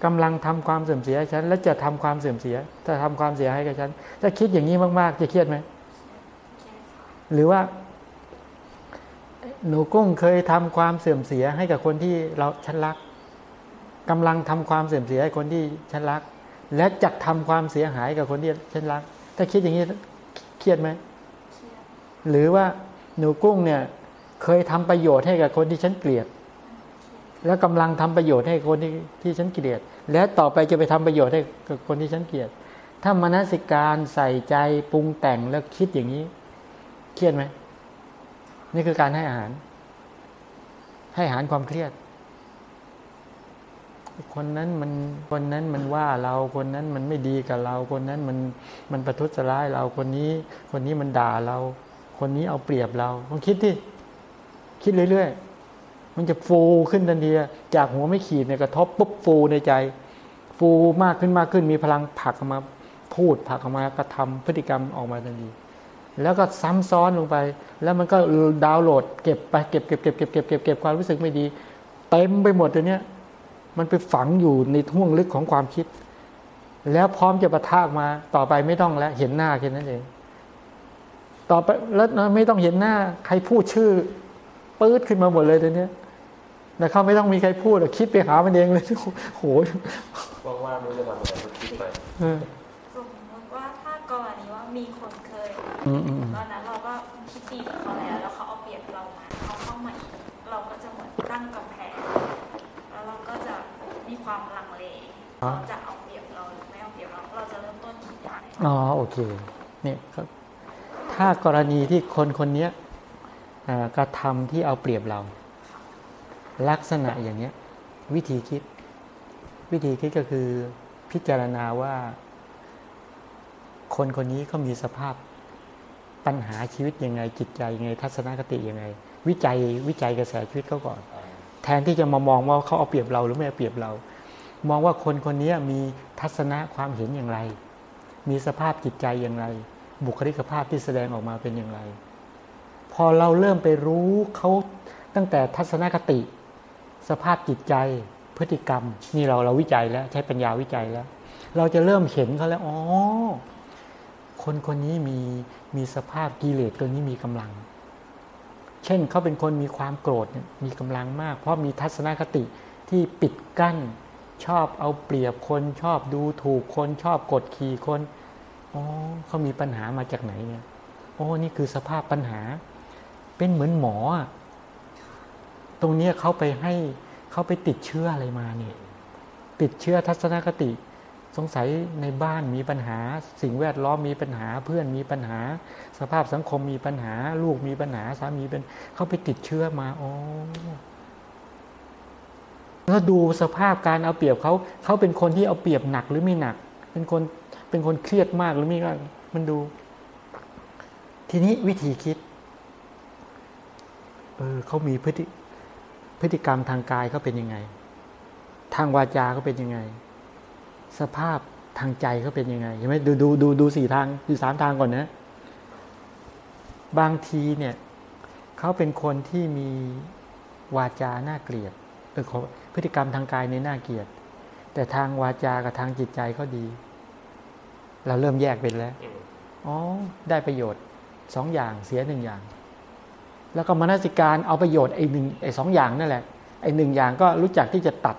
กำลังทำความเสื่อมเสียให้ฉัน และจะทำความเสื่อมเสียจะทำความเสียให้กับฉัน ถ้าคิดอย่างนี้มาก ๆ จะเครียดไหม หรือว่า หนูกุ้งเคยทำความเสื่อมเสียให้กับคนที่เราฉันรักกำลังทำความเสื่อมเสียให้คนที่ฉันรัก และจะทำความเสียหายกับคนที่ฉันรัก ถ้าคิดอย่างนี้เครียดไหม หรือว่าหนูกุ้งเนี่ย เคยทำประโยชน์ให้กับคนที่ฉันเกลียดแล้วกำลังทำประโยชน์ให้คนที่ที่ฉันเกลียด และต่อไปจะไปทำประโยชน์ให้กับคนที่ฉันเกลียด ถ้ามนสิการใส่ใจปรุงแต่งแล้วคิดอย่างนี้ เครียดไหม นี่คือการให้อาหาร ให้อาหารความเครียด คนนั้นมันคนนั้นมันว่าเราคนนั้นมันไม่ดีกับเรา คนนั้นมันมันประทุษร้ายเราคนนี้ คนนี้มันด่าเรา คนนี้เอาเปรียบเราต้องคิดที่คิดเรื่อยๆ มันจะฟูขึ้นทันทีจากหัวไม่ขีดเนี่ยกระทบปุ๊บฟูในใจ ฟูมากขึ้นมากขึ้นมีพลังผลักออกมาพูดผลักออกมากระทำพฤติกรรมออกมาทันทีแล้วก็ซ้ำซ้อนลงไป แล้วมันก็ดาวน์โหลด เก็บไปเก็บเก็บเก็บเก็บเก็บเก็บเก็บความรู้สึกไม่ดีเต็มไปหมดตัวเนี้ยมันไปฝังอยู่ในท่วงลึกของความคิด แล้วพร้อมจะประทากมาต่อไปไม่ต้องแล้ว เห็นหน้าแค่นั้นเอง ต่อไปแล้วไม่ต้องเห็นหน้า ใครพูดชื่อปื๊ดขึ้นมาหมดเลยตัวเนี้ย นะเขาไม่ต้องมีใครพูดหรอกคิดไปหามันเองเลยโหว่างๆไม่รู้จะทำอะไรก็คิดไปเออสมมติว่าถ้ากรณีว่ามีคนเคยอืมอืมอืมตอนนั้นเราก็คิดดีกับเขาแล้วแล้วเขาเอาเปรียบเรามาเขาเข้ามาอีกเราก็จะเหมือนตั้งกำแพงแล้วเราก็จะมีความลังเลเขาจะเอาเปรียบเราหรือไม่เอาเปรียบเราเราจะเริ่มต้นคิดยังไงอ๋อโอเคเนี่ยครับถ้ากรณีที่คนคนเนี้ยอ่ากระทำที่เอาเปรียบเรา ลักษณะอย่างเนี้ย วิธีคิด วิธีคิดก็คือพิจารณาว่า คนคนนี้เขามีสภาพปัญหาชีวิตยังไง จิตใจยังไง ทัศนคติยังไง วิจัยวิจัยกระแสชีวิตเขาก่อน แทนที่จะมามองว่าเขาเอาเปรียบเราหรือไม่เอาเปรียบเรา มองว่าคนคนนี้มีทัศนะความเห็นอย่างไร มีสภาพจิตใจอย่างไร บุคลิกภาพที่แสดงออกมาเป็นอย่างไร พอเราเริ่มไปรู้เขาตั้งแต่ทัศนคติ สภาพจิตใจพฤติกรรม นี่เราเราวิจัยแล้ว ใช้ปัญญาวิจัยแล้ว เราจะเริ่มเห็นเขาแล้วอ๋อคนคนนี้มีมีสภาพกิเลสตัวนี้มีกำลัง เช่นเขาเป็นคนมีความโกรธมีกำลังมาก เพราะมีทัศนคติที่ปิดกั้น ชอบเอาเปรียบคนชอบดูถูกคนชอบกดขี่คนอ๋อเขามีปัญหามาจากไหนเนี่ยโอ้นี่คือสภาพปัญหา เป็นเหมือนหมออะ ตรงนี้เขาไปให้เขาไปติดเชื้ออะไรมาเนี่ย ติดเชื้อทัศนคติ สงสัยในบ้านมีปัญหา สิ่งแวดล้อมมีปัญหา เพื่อนมีปัญหา สภาพสังคมมีปัญหา ลูกมีปัญหาสามีเป็นเขาไปติดเชื้อมาอ๋อแล้วดูสภาพการเอาเปรียบเขาเขาเป็นคนที่เอาเปรียบหนักหรือไม่หนัก เป็นคนเป็นคนเครียดมากหรือไม่มากมันดู ทีนี้วิธีคิด เออเขามีพฤติ พฤติกรรมทางกายเขาเป็นยังไง ทางวาจาเขาเป็นยังไง สภาพทางใจเขาเป็นยังไงเห็นไหมดูดูดูดูสี่ทางดูสามทางก่อนนะ บางทีเนี่ยเขาเป็นคนที่มีวาจาน่าเกลียดเออขอพฤติกรรมทางกายในน่าเกลียด แต่ทางวาจากับทางจิตใจเขาดี เราเริ่มแยกเป็นแล้วอ๋อได้ประโยชน์สองอย่างเสียหนึ่งอย่าง แล้วก็มนสิการเอาประโยชน์ไอ้หนึ่งไอ้สองอย่างนั่นแหละไอ้หนึ่งอย่างก็รู้จักที่จะตัด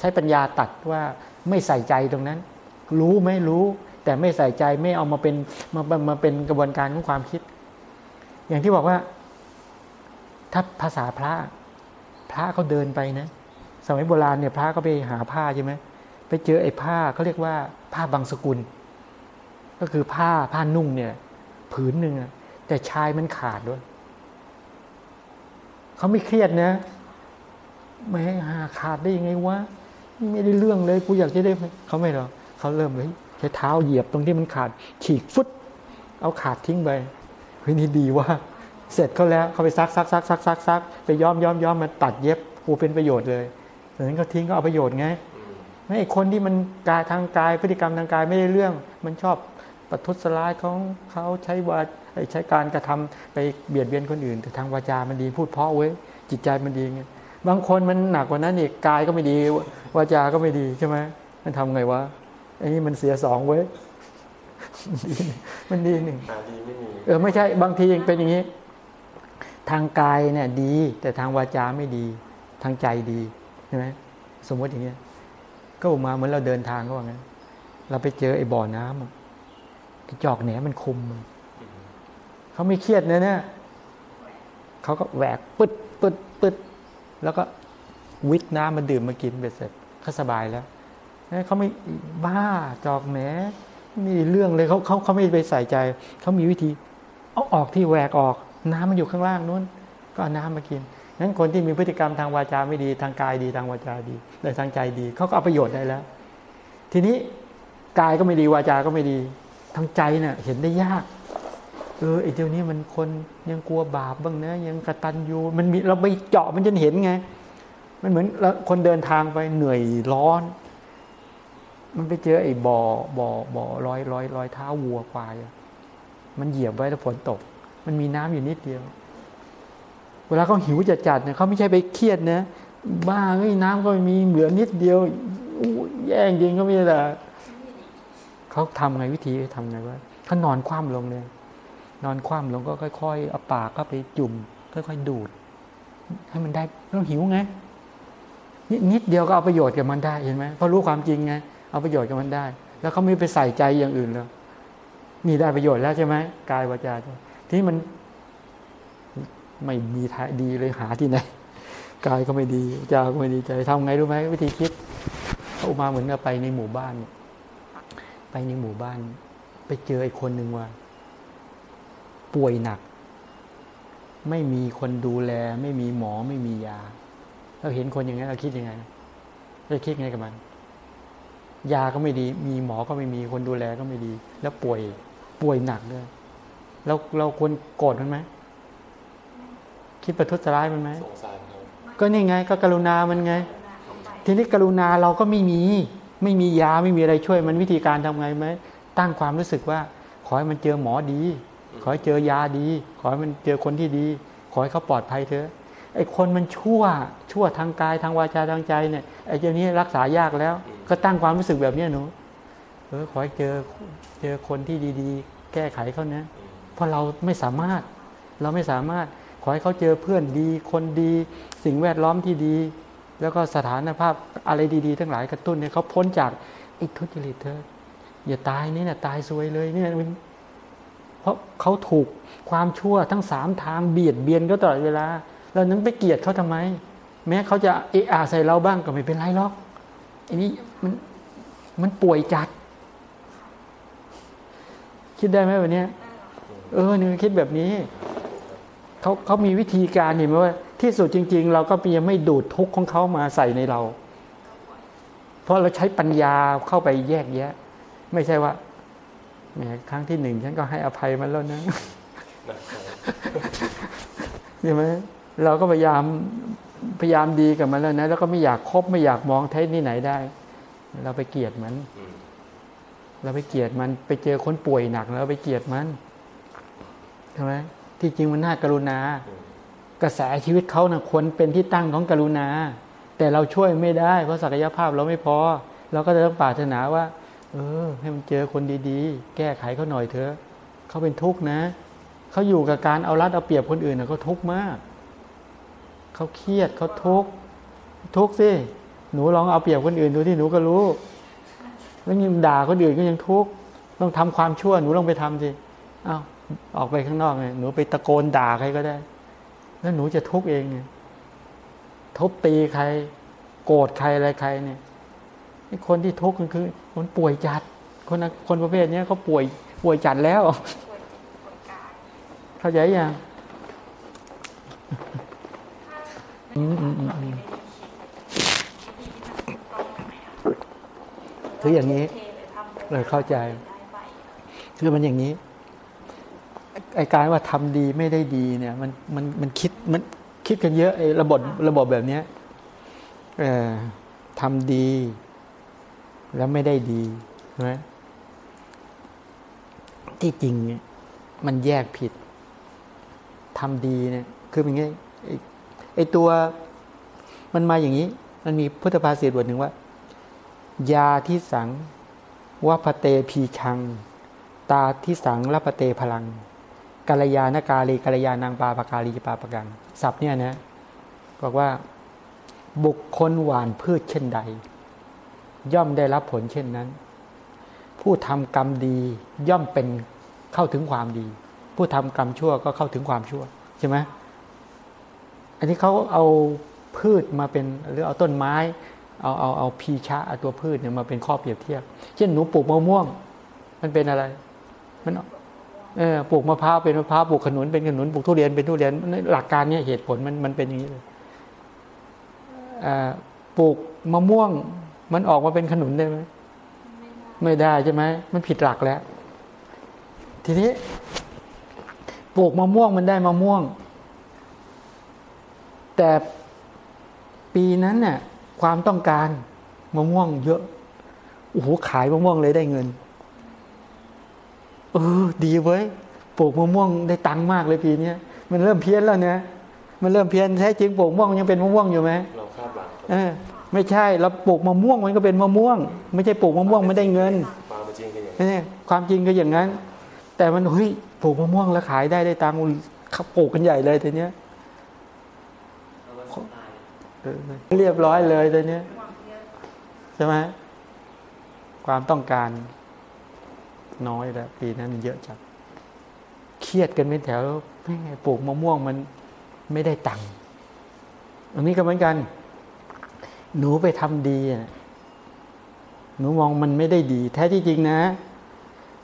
ใช้ปัญญาตัดว่าไม่ใส่ใจตรงนั้น รู้ไหมรู้ แต่ไม่ใส่ใจไม่เอามาเป็นมามาเป็นกระบวนการของความคิด อย่างที่บอกว่า ถ้าภาษาพระ พระเขาเดินไปนะสมัยโบราณเนี่ยพระก็ไปหาผ้าใช่ไหมไปเจอไอ้ผ้าเขาเรียกว่าผ้าบางสกุล ก็คือผ้าผ้านุ่งเนี่ย ผืนหนึ่งแต่ชายมันขาดด้วย เขาไม่เครียดนะไม่ให้หาขาดได้ยังไงวะไม่ได้เรื่องเลยกูอยากจะได้เขาไม่หรอกเขาเริ่มเลยใช้เท้าเหยียบตรงที่มันขาดฉีกฟุตเอาขาดทิ้งไปเฮ้ยนี่ดีว่า เสร็จเขาแล้วเขาไปซักซักซักซักซักซักไปย้อมย้อมย้อมมาตัดเย็บกูเป็นประโยชน์เลยดังนั้นเขาทิ้งก็เอาประโยชน์ไงไม่คนที่มันกายทางกายพฤติกรรมทางกายไม่ได้เรื่อง มันชอบประทุษร้ายของเขาใช้วา ใช้การกระทำไปเบียดเบียนคนอื่น แต่ทางวาจามันดีพูดเพราะเว้ยจิตใจมันดีไงบางคนมันหนักกว่านั้นอีกกายก็ไม่ดีวาจา ก็ไม่ดีใช่ไหมมันทำไงวะอันนี้มันเสียสองเว้ยมันดีหนึ่งหาดีไม่มีเออไม่ใช่บางทียังเป็นอย่างนี้ ทางกายเนี่ยดี แต่ทางวาจาไม่ดี ทางใจดีใช่ไหมสมมติอย่างเงี้ยก็ออกมาเหมือนเราเดินทางก็ว่างั้นเราไปเจอไอ้บ่อน้ำอะไอ้จอกแหนมันคุมมัน เขาไม่เครียดนะเนี่ยเขาก็แหวกปึ๊ดปึ๊ดปึ๊ดแล้วก็วิทน้ำมาดื่มมากินเบ็ดเสร็จเขาสบายแล้วเขาไม่บ้าจอกแหนไม่มีเรื่องเลยเขาเขาเขาไม่ไปใส่ใจ เขามีวิธี เอาออกที่แหวกออก น้ำมันอยู่ข้างล่างนู้น ก็เอาน้ำมากินนั้นคนที่มีพฤติกรรมทางวาจาไม่ดีทางกายดีทางวาจาดีแต่ทางใจดีเขาก็เอาประโยชน์ได้แล้ว ทีนี้กายก็ไม่ดีวาจาก็ไม่ดี ทางใจเนะ่ะเห็นได้ยาก เออไอ้เดี๋ยวนี้มันคนยังกลัวบาปบ้างนะ ยังกระตันยูมันมีเราไปเจาะมันจะเห็นไง มันเหมือนคนเดินทางไปเหนื่อยร้อน มันไปเจอไอ้บ่อบ่อบ่อร้อยร้อยร้อยเท้าวัวควายมันเหยียบไว้แล้วฝนตก มันมีน้ำอยู่นิดเดียว เวลาเขาหิวจัดจัดเนี่ยเขาไม่ใช่ไปเครียดนะบ้าเฮ้ยน้ำก็มีเหลือนิดเดียวแย่งจริงก็ไม่ได้เขาทำไงวิธีทำไงวะเขานอนคว่ำลงเลย นอนคว่ำลงก็ค่อยๆเอาปากก็ไปจุ่ม ค่อยๆดูด ให้มันได้ต้องหิวไงนิดเดียวก็เอาประโยชน์กับมันได้เห็นไหมเพราะรู้ความจริงไงเอาประโยชน์กับมันได้ แล้วเขาไม่ไปใส่ใจอย่างอื่นเลยมีได้ประโยชน์แล้วใช่ไหมกายวาจาที่มันไม่มีทายดีเลยหาที่ไหนกายก็ไม่ดีจาก็ไม่ดีใจทำไงรู้ไหมวิธีคิดเขามาเหมือนกับไปในหมู่บ้าน ไปในหมู่บ้าน ไปเจอไอ้คนหนึ่งว่า ป่วยหนัก ไม่มีคนดูแล ไม่มีหมอไม่มียา เราเห็นคนอย่างนั้นเราคิดยังไงเราคิดไงกับมัน ยาก็ไม่ดี มีหมอก็ไม่มีคนดูแลก็ไม่ดี แล้วป่วยป่วยหนักด้วยเราเราควรโกรธมันไหมคิดประทุษร้ายมันไหมสงสารเขาก็นี่ไง ก็กรุณามันไง ทีนี้กรุณาเราก็ไม่มี ไม่มียาไม่มีอะไรช่วยมันวิธีการทำไงไหมตั้งความรู้สึกว่า ขอให้มันเจอหมอดี ขอให้เจอยาดี ขอให้มันเจอคนที่ดี ขอให้เขาปลอดภัยเถอะไอ้คนมันชั่วชั่วทางกายทางวาจาทางใจเนี่ยไอ้เจ้านี้รักษายากแล้ว ก็ตั้งความรู้สึกแบบนี้หนูเออขอให้เจอเจอคนที่ดี ๆ แก้ไขเขานะเพราะเราไม่สามารถ เราไม่สามารถขอให้เขาเจอเพื่อนดีคนดี สิ่งแวดล้อมที่ดี แล้วก็สถานภาพอะไรดีๆ ทั้งหลายกระตุ้นเนี่ยเขาพ้นจากไอ้ทุจริตเธออย่าตายนี่นะตายซวยเลยเนี่ย เพราะเขาถูกความชั่วทั้งสามทางเบียดเบียนก็ตลอดเวลาเรานั้นไปเกลียดเขาทำไม แม้เขาจะเอะอาใส่เราบ้างก็ไม่เป็นไรหรอกอันนี้มันมันป่วยจัด คิดได้ไหมแบบนี้เออนี่คิดแบบนี้เขาเขามีวิธีการเห็นไหมว่า ที่สุดจริง ๆ เราก็ยังไม่ดูดทุกข์ของเขามาใส่ในเรา เพราะเราใช้ปัญญาเข้าไปแยกแยะ ไม่ใช่ว่า แหมครั้งที่หนึ่งฉันก็ให้อภัยมันแล้วนะหนักใจใช่ไหมเราก็พยายามพยายามดีกับมันแล้วนะ แล้วก็ไม่อยากคบไม่อยากมองเทสนี่ไหนได้ เราไปเกลียดมันอืมเราไปเกลียดมันไปเจอคนป่วยหนักแล้วไปเกลียดมันใช่ไหมที่จริงมันน่ากรุณาอืมกระแสชีวิตเขานะ่ะควรเป็นที่ตั้งของกรุณา แต่เราช่วยไม่ได้ เพราะศักยภาพเราไม่พอ เราก็จะต้องปรารถนาว่า เออ ให้มันเจอคนดีๆ แก้ไขเขาหน่อยเถอะเขาเป็นทุกข์นะเขาอยู่กับการเอารัดเอาเปรียบคนอื่นนะเขาทุกข์มากเขาเครียดเขาทุกข์ทุกข์สิหนูลองเอาเปรียบคนอื่นดูที่หนูก็รู้ แล้วยังด่าคนอื่นก็ยังทุกข์ต้องทำความชั่วหนูลองไปทำสิอ้าวออกไปข้างนอกไงหนูไปตะโกนด่าใครก็ได้ แล้วหนูจะทุกข์เองไงทุบตีใคร โกรธใครอะไรใครเนี่ยคนที่ทุกข์ก็คือ คนป่วยจัด คนน่ะคนประเภทเนี้ยเขาป่วยป่วยจัดแล้วป่วยจิตป่วยกายเข้าใจยังถ้าอืมอืมอืมเราไม่ได้คิดวิธีที่มันถูกต้องยังไงอะคืออย่างนี้เทไปทำเออเข้าใจได้ไปคือมันอย่างนี้ไอการว่าทำดีไม่ได้ดีเนี่ย มันมันมันคิดมันคิดกันเยอะไอระบบระบบแบบเนี้ยเออทำดี แล้วไม่ได้ดีใช่ไหมที่จริงเนี่ยมันแยกผิดทำดีเนี่ยคือเป็นไงไอตัวมันมาอย่างนี้ มันมีพุทธภาษิตบทหนึ่งว่า ยาที่สังวัพเตพีชัง ตาที่สังรัปเตพลังกาลยานากาลีกาลยานังปาปากาลีปาปะกังศัพท์เนี่ยนะบอกว่าบุคคลหวานพืชเช่นใด ย่อมได้รับผลเช่นนั้น ผู้ทำกรรมดีย่อมเป็นเข้าถึงความดี ผู้ทำกรรมชั่วก็เข้าถึงความชั่วใช่ไหมอันนี้เขาเอาพืชมาเป็นหรือเอาต้นไม้ เอาเอาเอาพีชะเอาตัวพืชเนี่ยมาเป็นข้อเปรียบเทียบ เช่นหนูปลูกมะม่วง มันเป็นอะไร มันเออปลูกมะพร้าวเป็นมะพร้าวปลูกขนุนเป็นขนุนปลูกทุเรียนเป็นทุเรียนหลักการเนี้ยเหตุผลมันมันเป็นอย่างนี้เลยปลูกมะม่วง มันออกมาเป็นขนุนได้ไหมไม่ได้ใช่ไหมมันผิดหลักแล้ว ทีนี้ปลูกมะม่วงมันได้มะม่วง แต่ปีนั้นเนี่ยความต้องการมะม่วงเยอะโอ้โหขายมะม่วงเลยได้เงิน เออ ดีเว้ยปลูกมะม่วงได้ตังค์มากเลยปีเนี้ยมันเริ่มเพี้ยนแล้วเนี่ยมันเริ่มเพี้ยนแท้จริงปลูกมะม่วงยังเป็นมะม่วงอยู่ไหมเราคาดหวังเออ ไม่ใช่เราปลูกมะม่วงมันก็เป็นมะม่วง ไม่ใช่ปลูกมะม่วงไม่ได้เงินความเป็นจริงก็อย่างนี้นี่ความจริงก็อย่างนั้น แต่มันเฮ้ยปลูกมะม่วงแล้วขายได้ได้ตังค์เขาปลูกกันใหญ่เลยทีเนี้ยเออเรียบร้อยเลยทีเนี้ยหวังเยอะใช่ไหมความต้องการน้อยแล้วปีนั้นมันเยอะจัดเครียดกันเป็นแถวแม่ปลูกมะม่วงมันไม่ได้ตังค์อันนี้ก็เหมือนกัน หนูไปทำดีหนูมองมันไม่ได้ดี แท้ที่จริงนะ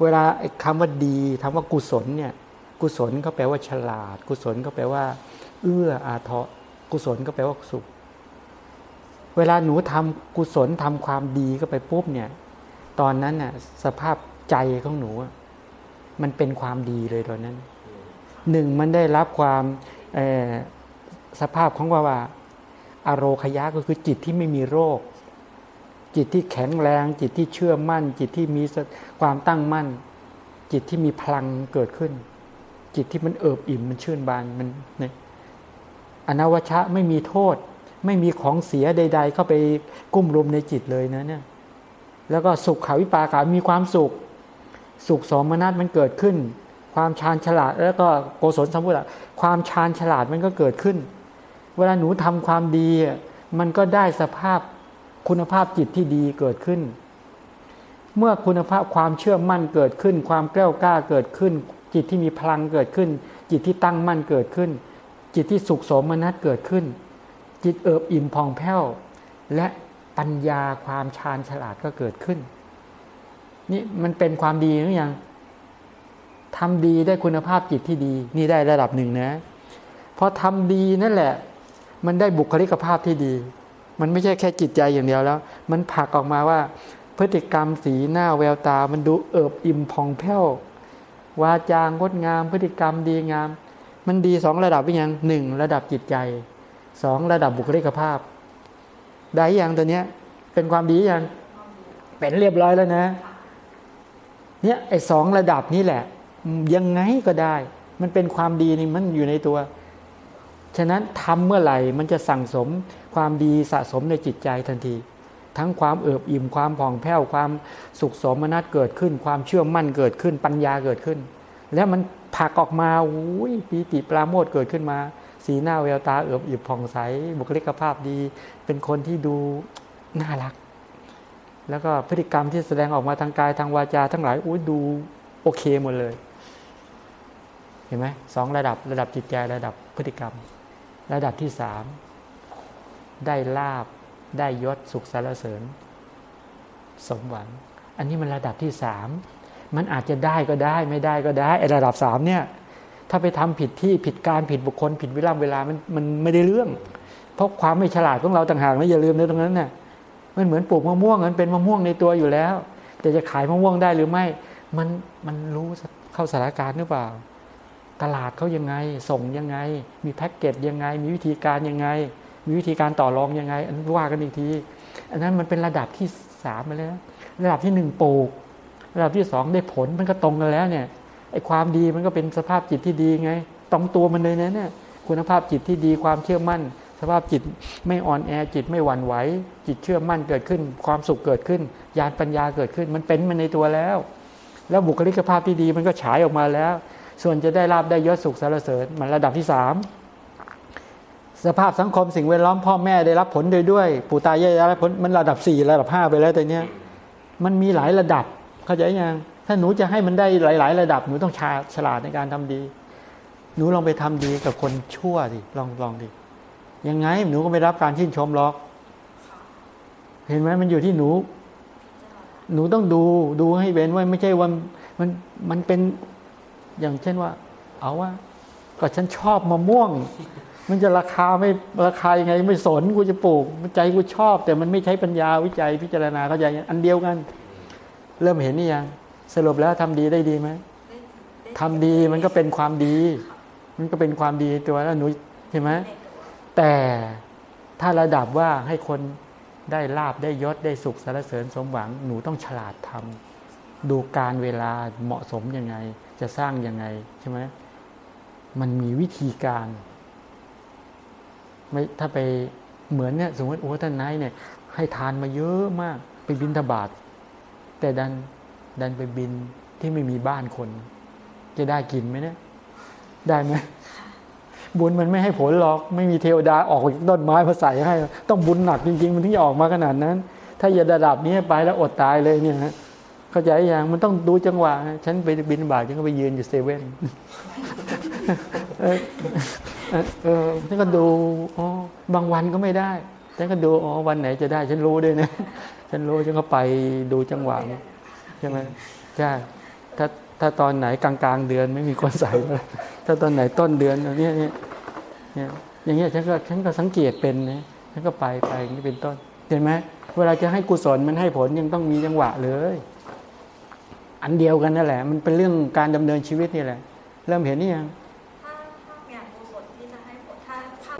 เวลาไอ้คำว่าดีคำว่ากุศลเนี่ย กุศลก็แปลว่าฉลาด กุศลก็แปลว่า เอื้ออาทรกุศลก็แปลว่าสุข เวลาหนูทำกุศลทำความดีก็ไปปุ๊บเนี่ย ตอนนั้นน่ะสภาพใจของหนู มันเป็นความดีเลยตอนนั้นหนึ่งมันได้รับความสภาพของว่าว่า อโรคยะก็คือจิตที่ไม่มีโรค จิตที่แข็งแรง จิตที่เชื่อมั่น จิตที่มีความตั้งมั่น จิตที่มีพลังเกิดขึ้น จิตที่มันเอิบอิ่มมันชื่นบานมันเนี่ยอนาวชะไม่มีโทษ ไม่มีของเสียใด ๆ เข้าไปกุ้มรุมในจิตเลยนะเนี่ยแล้วก็สุขขาวิปากามีความสุข สุขสมนัตมันเกิดขึ้น ความชาญฉลาดแล้วก็โกศลสมบูรณ์ความชาญฉลาดมันก็เกิดขึ้น เวลาหนูทำความดี มันก็ได้สภาพคุณภาพจิตที่ดีเกิดขึ้น เมื่อคุณภาพความเชื่อมั่นเกิดขึ้น ความแกล้วกล้าเกิดขึ้น จิตที่มีพลังเกิดขึ้น จิตที่ตั้งมั่นเกิดขึ้น จิตที่สุขสมนัตเกิดขึ้น จิตเอิบอิ่มผ่องแผ้ว และปัญญาความชาญฉลาดก็เกิดขึ้น นี่มันเป็นความดีหรือยังทำดีได้คุณภาพจิตที่ดี นี่ได้ระดับหนึ่งนะพอทำดีนั่นแหละ มันได้บุคลิกภาพที่ดี มันไม่ใช่แค่จิตใจอย่างเดียวแล้ว มันผลักออกมาว่า พฤติกรรมสีหน้าแววตา มันดูเอิบอิ่มพองแผ้ววาจางดงาม พฤติกรรมดีงาม มันดีสองระดับเป็นยังหนึ่งระดับจิตใจสองระดับบุคลิกภาพ ได้ยังตัวเนี้ย เป็นความดียังเป็นเรียบร้อยแล้วนะ เนี่ยไอ้สองระดับนี้แหละ ยังไงก็ได้ มันเป็นความดีนี่มันอยู่ในตัว ฉะนั้นทำเมื่อไหร่มันจะสั่งสมความดีสะสมในจิตใจทันที ทั้งความเอิบอิ่มความผ่องแผ้วความสุขสมนัตเกิดขึ้น ความเชื่อมั่นเกิดขึ้นปัญญาเกิดขึ้น แล้วมันผักออกมาอุ้ยปีติปราโมทเกิดขึ้นมา สีหน้าแววตาเอิบอิ่มผ่องใสบุคลิกภาพดี เป็นคนที่ดูน่ารัก แล้วก็พฤติกรรมที่แสดงออกมาทางกายทางวาจา ทั้งหลายอุ้ยดูโอเคหมดเลย เห็นไหมสองระดับระดับจิตใจระดับพฤติกรรม ระดับที่สามได้ลาบได้ยศสุขสารเสริญ สมหวัง อันนี้มันระดับที่สามมันอาจจะได้ก็ได้ไม่ได้ก็ได้ไอระดับสามเนี่ย ถ้าไปทำผิดที่ผิดการผิดบุคคล ผิดเวลาเวลามันมันไม่ได้เรื่อง เพราะความไม่ฉลาดของเราต่างหากนะอย่าลืมในตรงนั้นนะ่ะมันเหมือนปลูกมะม่วงมันเป็นมะม่วงในตัวอยู่แล้ว แต่จะขายมะม่วงได้หรือไม่ มันมันรู้เข้าสถานการณ์หรือเปล่า ตลาดเขายังไง ส่งยังไง มีแพ็กเกจยังไง มีวิธีการยังไง มีวิธีการต่อรองยังไง อันว่ากันอีกที อันนั้นมันเป็นระดับที่สามมาแล้วระดับที่หนึ่งปลูก ระดับที่สองได้ผลมันก็ตรงกันแล้วเนี่ยไอ้ความดีมันก็เป็นสภาพจิตที่ดีไงตรงตัวมันเลยนะเนี่ยคุณภาพจิตที่ดีความเชื่อมั่น สภาพจิตไม่อ่อนแอจิตไม่หวั่นไหวจิตเชื่อมั่นเกิดขึ้น ความสุขเกิดขึ้น ญาณปัญญาเกิดขึ้น มันเป็นมันในตัวแล้ว แล้วบุคลิกภาพที่ดีมันก็ฉายออกมาแล้ว ส่วนจะได้ราบได้ยศสุขสารเสริญมันระดับที่สามสภาพสังคมสิ่งแวดล้อมพ่อแม่ได้รับผลโดยด้วย ปู่ตายายได้รับผลมันระดับสี่ระดับห้าไปแล้วแต่เนี้ยมันมีหลายระดับเข้าใจยังถ้าหนูจะให้มันได้หลาย ๆ ระดับหนูต้องชาฉลาดในการทำดี หนูลองไปทำดีกับคนชั่วดิลองลองดิยังไงหนูก็ไม่รับการชื่นชมหรอก เห็นไหมมันอยู่ที่หนู หนูต้องดูดูให้เว้นว่าไม่ใช่ว่ามันมันเป็น อย่างเช่นว่า เอาว่าก็ฉันชอบมะม่วง มันจะราคาไม่ราคายังไงไม่สนกูจะปลูกใจกูชอบ แต่มันไม่ใช้ปัญญาวิจัยพิจารณาเข้าใจอันเดียวกัน เริ่มเห็นนี่ยังสรุปแล้วทำดีได้ดีไหมทำดีมันก็เป็นความดี มันก็เป็นความดีตัวแล้วหนูเห็นไหมแต่ถ้าระดับว่าให้คนได้ลาบได้ยศได้สุขสารเสริญสมหวัง หนูต้องฉลาดทำดูการเวลาเหมาะสมยังไง จะสร้างยังไงใช่ไหมมันมีวิธีการ ไม่ถ้าไปเหมือนเนี่ยสมมติโอ้ท่านนายเนี่ย ให้ทานมาเยอะมาก ไปบินทบาทแต่ดันดันไปบินที่ไม่มีบ้านคน จะได้กินไหมเนี่ยได้ไหมบุญมันไม่ให้ผลหรอก ไม่มีเทวดาออกต้นไม้มาใส่ให้ ต้องบุญหนักจริง ๆ มันถึงจะออกมาขนาดนั้น ถ้าอย่าระดับนี้ไปแล้วอดตายเลยเนี่ยฮะ เข้าใจอยังมันต้องดูจังหวะ ฉันไปบินบาทฉันก็ไปยืนอยู่เซเว่นเออฉันก็ดูอ๋อบางวันก็ไม่ได้ฉันก็ดูอ๋อวันไหนจะได้ ฉันรู้ด้วยนะฉันรู้ฉันก็ไปดูจังหวะใช่ไหมใช่ถ้าถ้าตอนไหนกลางกลางเดือนไม่มีคนใส่ถ้าตอนไหนต้นเดือนเนี้ยเนี่ยเนี่ยอย่างเงี้ยฉันก็ฉันก็สังเกตเป็นนะฉันก็ไปไปนี่เป็นต้นเห็นไหมเวลาจะให้กุศลมันให้ผลยังต้องมีจังหวะเลย อันเดียวกันนั่นแหละ มันเป็นเรื่องการดำเนินชีวิตนี่แหละ เริ่มเห็นนี่ยังถ้าถ้าอย่างกุศลที่จะให้ผลถ้าถ้า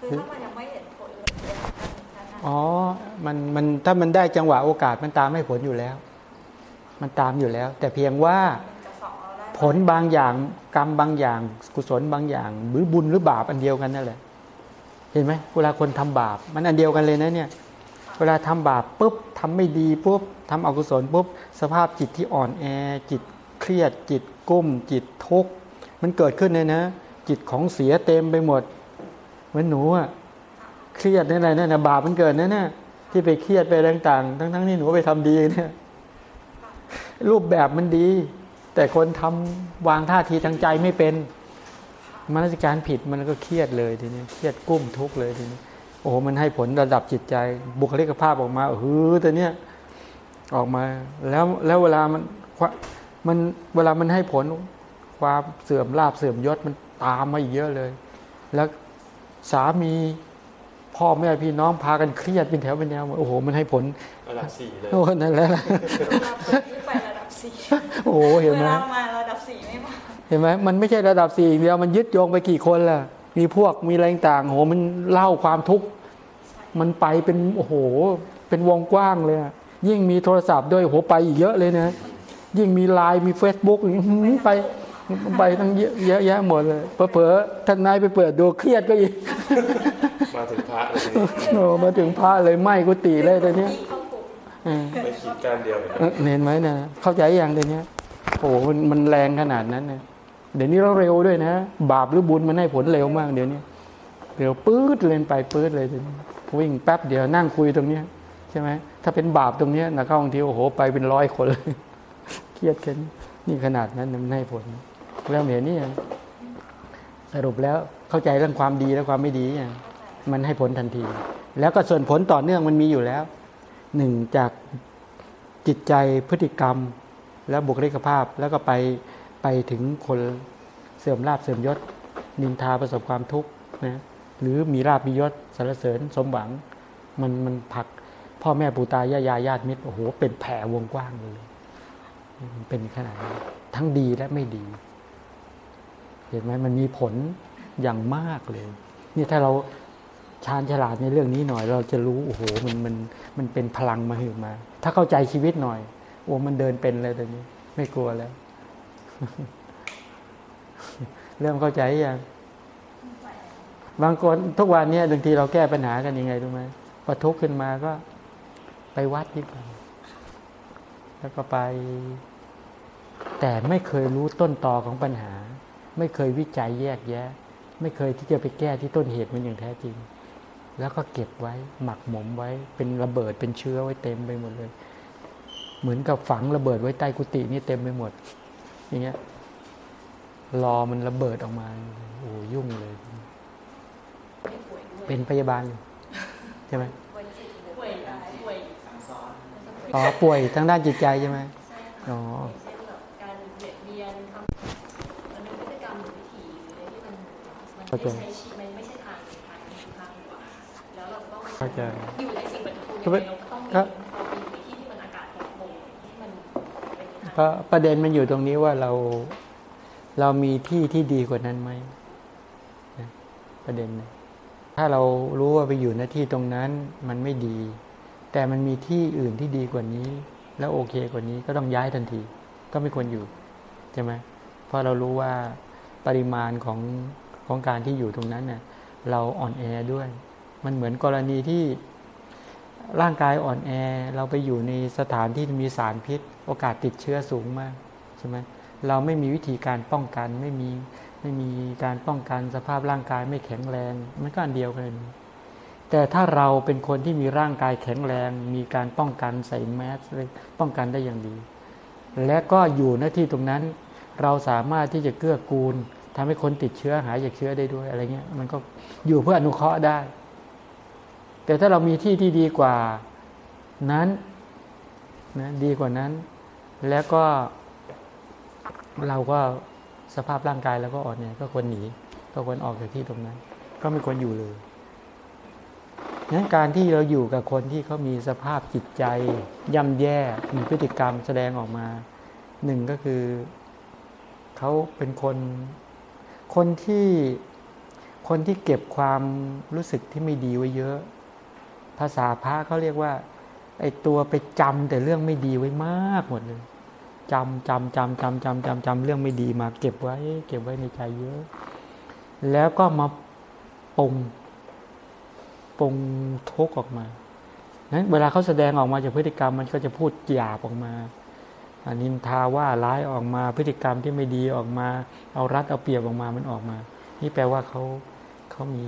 คือถ้ามันยังไม่เห็นผลเลยเนี่ยนะคะอ๋อ มันมันถ้ามันได้จังหวะโอกาสมันตามให้ผลอยู่แล้ว มันตามอยู่แล้ว แต่เพียงว่ามันจะสองเราได้ผลบางอย่างกรรมบางอย่าง กุศลบางอย่าง หรือบุญหรือบาปอันเดียวกันนั่นแหละ เห็นไหมเวลาคนทำบาป มันอันเดียวกันเลยนะเนี่ย เวลาทำบาปปุ๊บทำไม่ดีปุ๊บทำอกุศลปุ๊บสภาพจิตที่อ่อนแอ จิตเครียด จิตกุ้ม จิตทุกข์มันเกิดขึ้นเลยนะ จิตของเสียเต็มไปหมด เหมือนหนูอะเครียดนั่นอะไรนั่นนะบาปมันเกิดนั่นน่ะที่ไปเครียดไปต่างๆ ทั้งๆที่หนูไปทำดีเนี่ยรูปแบบมันดี แต่คนทำวางท่าทีทางใจไม่เป็นมนสิการผิดมันก็เครียดเลยทีนี้เครียดกุ้มทุกข์เลยทีนี้ โอ้โหมันให้ผลระดับจิตใจ บุคลิกภาพออกมาเออแต่เนี้ยออกมาแล้วแล้วเวลามันมันเวลามันให้ผลความเสื่อมลาบเสื่อมยศมันตามมาอีกเยอะเลย แล้วสามีพ่อแม่พี่น้องพากันเครียดเป็นแถวเป็นแนวโอ้โห มันให้ผลระดับสี่เลยโอ้นั่นแหละไประดับสี่โอ้โหเห็นไหมเวลามาระดับสี่ไม่มาเห็นไหมมันไม่ใช่ระดับสี่อย่างเดียวมันยึดโยงไปกี่คนล่ะ มีพวกมีอะไรต่างๆโอ้โหมันเล่าความทุกข์ มันไปเป็นโอ้โห เป็นวงกว้างเลยอะยิ่งมีโทรศัพท์ด้วยโอ้โหไปอีกเยอะเลยนะ ยิ่งมีไลน์มี Facebook อย่างนี้หือไปไปทั้งเยอะเยอะแยะหมดเลยเผลอๆท่านนายไปเปิดดูเครียดก็อีกมาถึงพระเลยทีนี้โอ้มาถึงพระเลยไหม้กุฏิเลยตอนเนี้ยที่เข้ากลุ่มเออไม่คิดการเดียวเห็นไหมเออเห็นไหมนะเข้าใจอย่างเดี๋ยวนี้โอ้โหมันมันแรงขนาดนั้นนะเดี๋ยวนี้เราเร็วด้วยนะ บาปหรือบุญมันให้ผลเร็วมากเดี๋ยวนี้เร็วปื๊ดเลยไปปื๊ดเลยเดี๋ยวนี้ วิ่งแป๊บเดียวนั่งคุยตรงเนี้ยใช่ไหมถ้าเป็นบาปตรงเนี้ยนะเข้าบางทีโอ้โหไปเป็นร้อยคนเลยเครียดกันนี่ขนาดนั้นมันให้ผลแล้วเห็นนี่ยังสรุปแล้วเข้าใจเรื่องความดีและความไม่ดียังมันให้ผลทันที แล้วก็ส่วนผลต่อเนื่องมันมีอยู่แล้วหนึ่งจากจิตใจพฤติกรรม และบุคลิกภาพแล้วก็ไปไปถึงคนเสื่อมลาบเสื่อมยศ นินทาประสบความทุกข์นะ หรือมีราบมียศสรรเสริญสมหวัง มันมันผักพ่อแม่ปู่ตายายาญาติมิตรโอ้โหเป็นแผ่วงกว้างเลยมันเป็นขนาดนี้ทั้งดีและไม่ดี เห็นไหมมันมีผลอย่างมากเลยนี่ถ้าเราชาญฉลาดในเรื่องนี้หน่อย เราจะรู้โอ้โหมันมันมันเป็นพลังมาหือมา ถ้าเข้าใจชีวิตหน่อยโอ้มันเดินเป็นเลยตอนนี้ ไม่กลัวแล้ว เริ่มเข้าใจยัง บางคนทุกวันเนี้บางทีเราแก้ปัญหากันยังไงรู้ไหมพอทุกข์ขึ้นมาก็ไปวัดดีกว่าแล้วก็ไป แต่ไม่เคยรู้ต้นตอของปัญหา ไม่เคยวิจัยแยกแยะ ไม่เคยที่จะไปแก้ที่ต้นเหตุมันอย่างแท้จริง แล้วก็เก็บไว้ หมักหมมไว้ เป็นระเบิดเป็นเชื้อไว้เต็มไปหมดเลย เหมือนกับฝังระเบิดไว้ใต้กุฏินี่เต็มไปหมด อย่างเงี้ยรอมันระเบิดออกมาโอ้ยุ่งเลย เป็นพยาบาลอยู่ใช่ไหมป่วยร้ายป่วยสังซ้อนอ๋อป่วยทางด้านจิตใจใช่ไหมใช่ค่ะอ๋ออย่างเช่นแบบการเบียดเบียนทำมันเป็นพฤติกรรมหรือวิถีหรืออะไรที่มันมันไม่ใช่ชีวิตมันไม่ใช่ทางทางทางหัวแล้วเราต้องเข้าใจอยู่ในสิ่งแวดล้อมก็ไม่เราก็ต้องมีก็เราไปอยู่ในที่ที่มันอากาศปลอดโปร่งที่มันเป็นทางเพราะประเด็นมันอยู่ตรงนี้ว่าเราเรามีที่ที่ดีกว่านั้นไหมนะประเด็นนะ ถ้าเรารู้ว่าไปอยู่หน้าที่ตรงนั้นมันไม่ดี แต่มันมีที่อื่นที่ดีกว่านี้ แล้วโอเคกว่านี้ก็ต้องย้ายทันที ก็ไม่ควรอยู่ใช่ไหมเพราะเรารู้ว่าปริมาณของของการที่อยู่ตรงนั้นเน่ะเราอ่อนแอด้วย มันเหมือนกรณีที่ร่างกายอ่อนแอเราไปอยู่ในสถานที่มีสารพิษ โอกาสติดเชื้อสูงมากใช่ไหมเราไม่มีวิธีการป้องกันไม่มี ไม่มีการป้องกันสภาพร่างกายไม่แข็งแรง มันก็อันเดียวกัน แต่ถ้าเราเป็นคนที่มีร่างกายแข็งแรง มีการป้องกันใส่แมสป้องกันได้อย่างดี และก็อยู่หน้าที่ตรงนั้น เราสามารถที่จะเกื้อกูลทำให้คนติดเชื้อหายจากเชื้อได้ด้วยอะไรเงี้ยมันก็อยู่เพื่ออนุเคราะห์ได้ แต่ถ้าเรามีที่ที่ดีกว่านั้นนะดีกว่านั้น แล้วก็เราก็ สภาพร่างกายเราก็อ่อนเนี่ยก็ควรหนี ก็ควรออกจากที่ตรงนั้น ก็ไม่ควรอยู่เลยงั้นการที่เราอยู่กับคนที่เขามีสภาพจิตใจย่ำแย่มีพฤติกรรมแสดงออกมาหนึ่งก็คือเขาเป็นคน คนที่คนที่เก็บความรู้สึกที่ไม่ดีไว้เยอะ ภาษาพระเขาเรียกว่าไอตัวไปจำแต่เรื่องไม่ดีไว้มากหมดเลย จำจำจำจำจำจำจำเรื่องไม่ดีมาเก็บไว้ เก็บไว้ในใจเยอะ แล้วก็มาปงปงทุกออกมานั้นเวลาเขาแสดงออกมาจากพฤติกรรมมันก็จะพูดหยาบออกมาอ่านินทาว่าร้ายออกมาพฤติกรรมที่ไม่ดีออกมา เอารัดเอาเปรียบออกมามันออกมา นี่แปลว่าเขาเขามี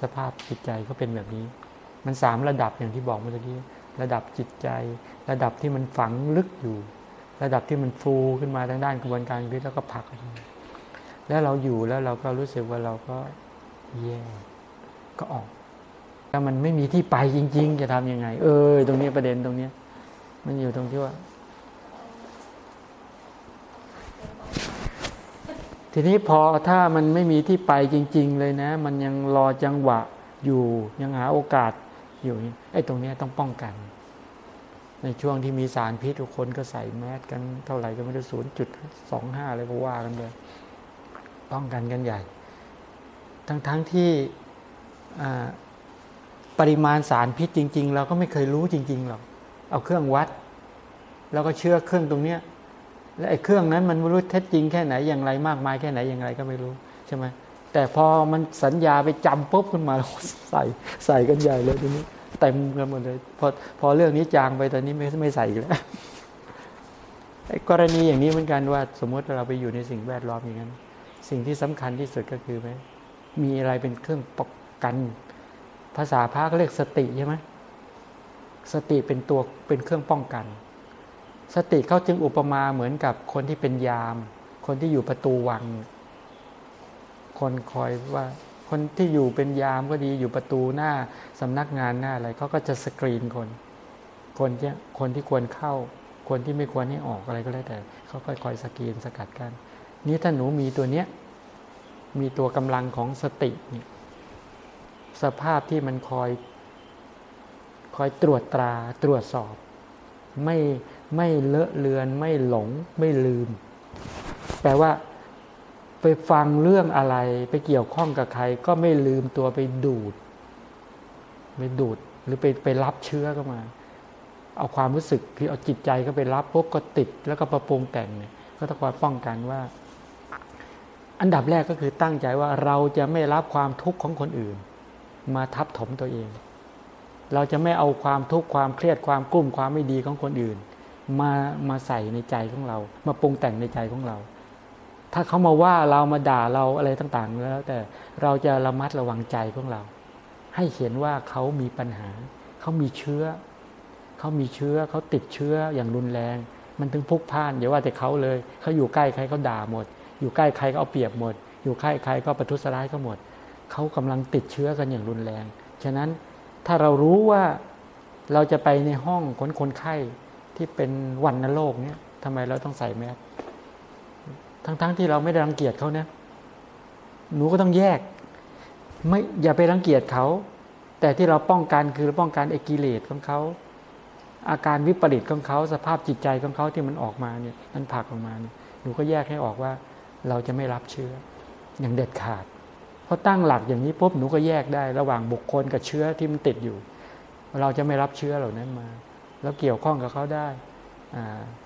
สภาพจิตใจเขาเป็นแบบนี้ มันสามระดับอย่างที่บอกเมื่อกี้ระดับจิตใจ ระดับที่มันฝังลึกอยู่ ระดับที่มันฟูขึ้นมาทางด้านกระบวนการชีวิตแล้วก็ผลัก แล้วเราอยู่แล้วเราก็รู้สึกว่าเราก็แย่ก็ออกถ้ามันไม่มีที่ไปจริง ๆ จะทำยังไง เออตรงนี้ประเด็นตรงเนี้ย มันอยู่ตรงที่ว่า ทีนี้พอถ้ามันไม่มีที่ไปจริง ๆ เลยนะ มันยังรอจังหวะอยู่ยังหาโอกาสอยู่ไอ้ตรงนี้ต้องป้องกัน ในช่วงที่มีสารพิษทุกคนก็ใส่แมสกันเท่าไหร่ก็ไม่รู้ศูนย์จุดสองห้าอะไรก็ว่ากันไปป้องกันกันใหญ่ ทั้งทั้งที่ปริมาณสารพิษจริง ๆ เราก็ไม่เคยรู้จริง ๆหรอกเอาเครื่องวัด แล้วก็เชื่อเครื่องตรงเนี้ยและไอ้เครื่องนั้นมันไม่รู้เท็จจริงแค่ไหนอย่างไรมากมายแค่ไหนอย่างไรก็ไม่รู้ใช่ไหมแต่พอมันสัญญาไปจำปุ๊บขึ้นมาใส่ใส่กันใหญ่เลยทีนี้ เต็มกันหมดเลยพอพอเรื่องนี้จางไปตอนนี้ไม่ไม่ใส่อีกแล้วกรณีอย่างนี้เหมือนกันว่า สมมติเราไปอยู่ในสิ่งแวดล้อมอย่างนั้น สิ่งที่สำคัญที่สุดก็คือไหมมีอะไรเป็นเครื่องป้องกัน ภาษาพระก็เรียกสติใช่ไหมสติเป็นตัวเป็นเครื่องป้องกัน สติเขาจึงอุปมาเหมือนกับคนที่เป็นยาม คนที่อยู่ประตูวัง คนคอยว่า คนที่อยู่เป็นยามก็ดีอยู่ประตูหน้าสำนักงานหน้าอะไรเขาก็จะสกรีนคน คนที่คนที่ควรเข้า คนที่ไม่ควรให้ออกอะไรก็แล้วแต่เขาก็คอยสกรีนสกัดกันนี้ถ้าหนูมีตัวเนี้ยมีตัวกำลังของสตินี่สภาพที่มันคอยคอยตรวจตราตรวจสอบ ไม่ไม่เลอะเลือน ไม่หลงไม่ลืม แปลว่า ไปฟังเรื่องอะไร ไปเกี่ยวข้องกับใคร ก็ไม่ลืมตัวไปดูดไปดูดหรือไปไปรับเชื้อเข้ามา เอาความรู้สึกคือเอาจิตใจก็ไปรับปุ๊บก็ติดแล้วก็ประปรุงแต่งเนี่ยก็ต้องคอยป้องกันว่า อันดับแรกก็คือตั้งใจว่าเราจะไม่รับความทุกข์ของคนอื่น มาทับถมตัวเอง เราจะไม่เอาความทุกข์ความเครียดความกลุ้มความไม่ดีของคนอื่น มามาใส่ในใจของเรา มาปรุงแต่งในใจของเรา ถ้าเขามาว่าเรามาด่าเราอะไรต่างๆแล้ว แต่เราจะระมัดระวังใจของเรา ให้เห็นว่าเขามีปัญหา เขามีเชื้อ เขามีเชื้อเขาติดเชื้ออย่างรุนแรง มันถึงพุกพ่านอย่าว่าแต่เขาเลยเขาอยู่ใกล้ใครเขาด่าหมด อยู่ใกล้ใครก็เอาเปรียบหมด อยู่ใกล้ใครก็ประทุษร้ายเขาหมดเขากำลังติดเชื้อกันอย่างรุนแรง ฉะนั้นถ้าเรารู้ว่าเราจะไปในห้องคนคนไข้ที่เป็นวันนโรคเนี่ยทำไมเราต้องใส่แมส ทั้งๆทที่เราไม่ได้รังเกียจเขานะ หนูก็ต้องแยก ไม่อย่าไปรังเกียจเขา แต่ที่เราป้องกันคือป้องกันไอ้กิเลสของเขาอาการวิปริตของเขาสภาพจิตใจของเขาที่มันออกมาเนี่ยมันผลักออกมาเนี่ยหนูก็แยกให้ออกว่า เราจะไม่รับเชื้อ อย่างเด็ดขาดเพราะตั้งหลักอย่างนี้ปุ๊บหนูก็แยกได้ ระหว่างบุคคลกับเชื้อที่มันติดอยู่ เราจะไม่รับเชื้อเหล่านั้นมา แล้วเกี่ยวข้องกับเขาได้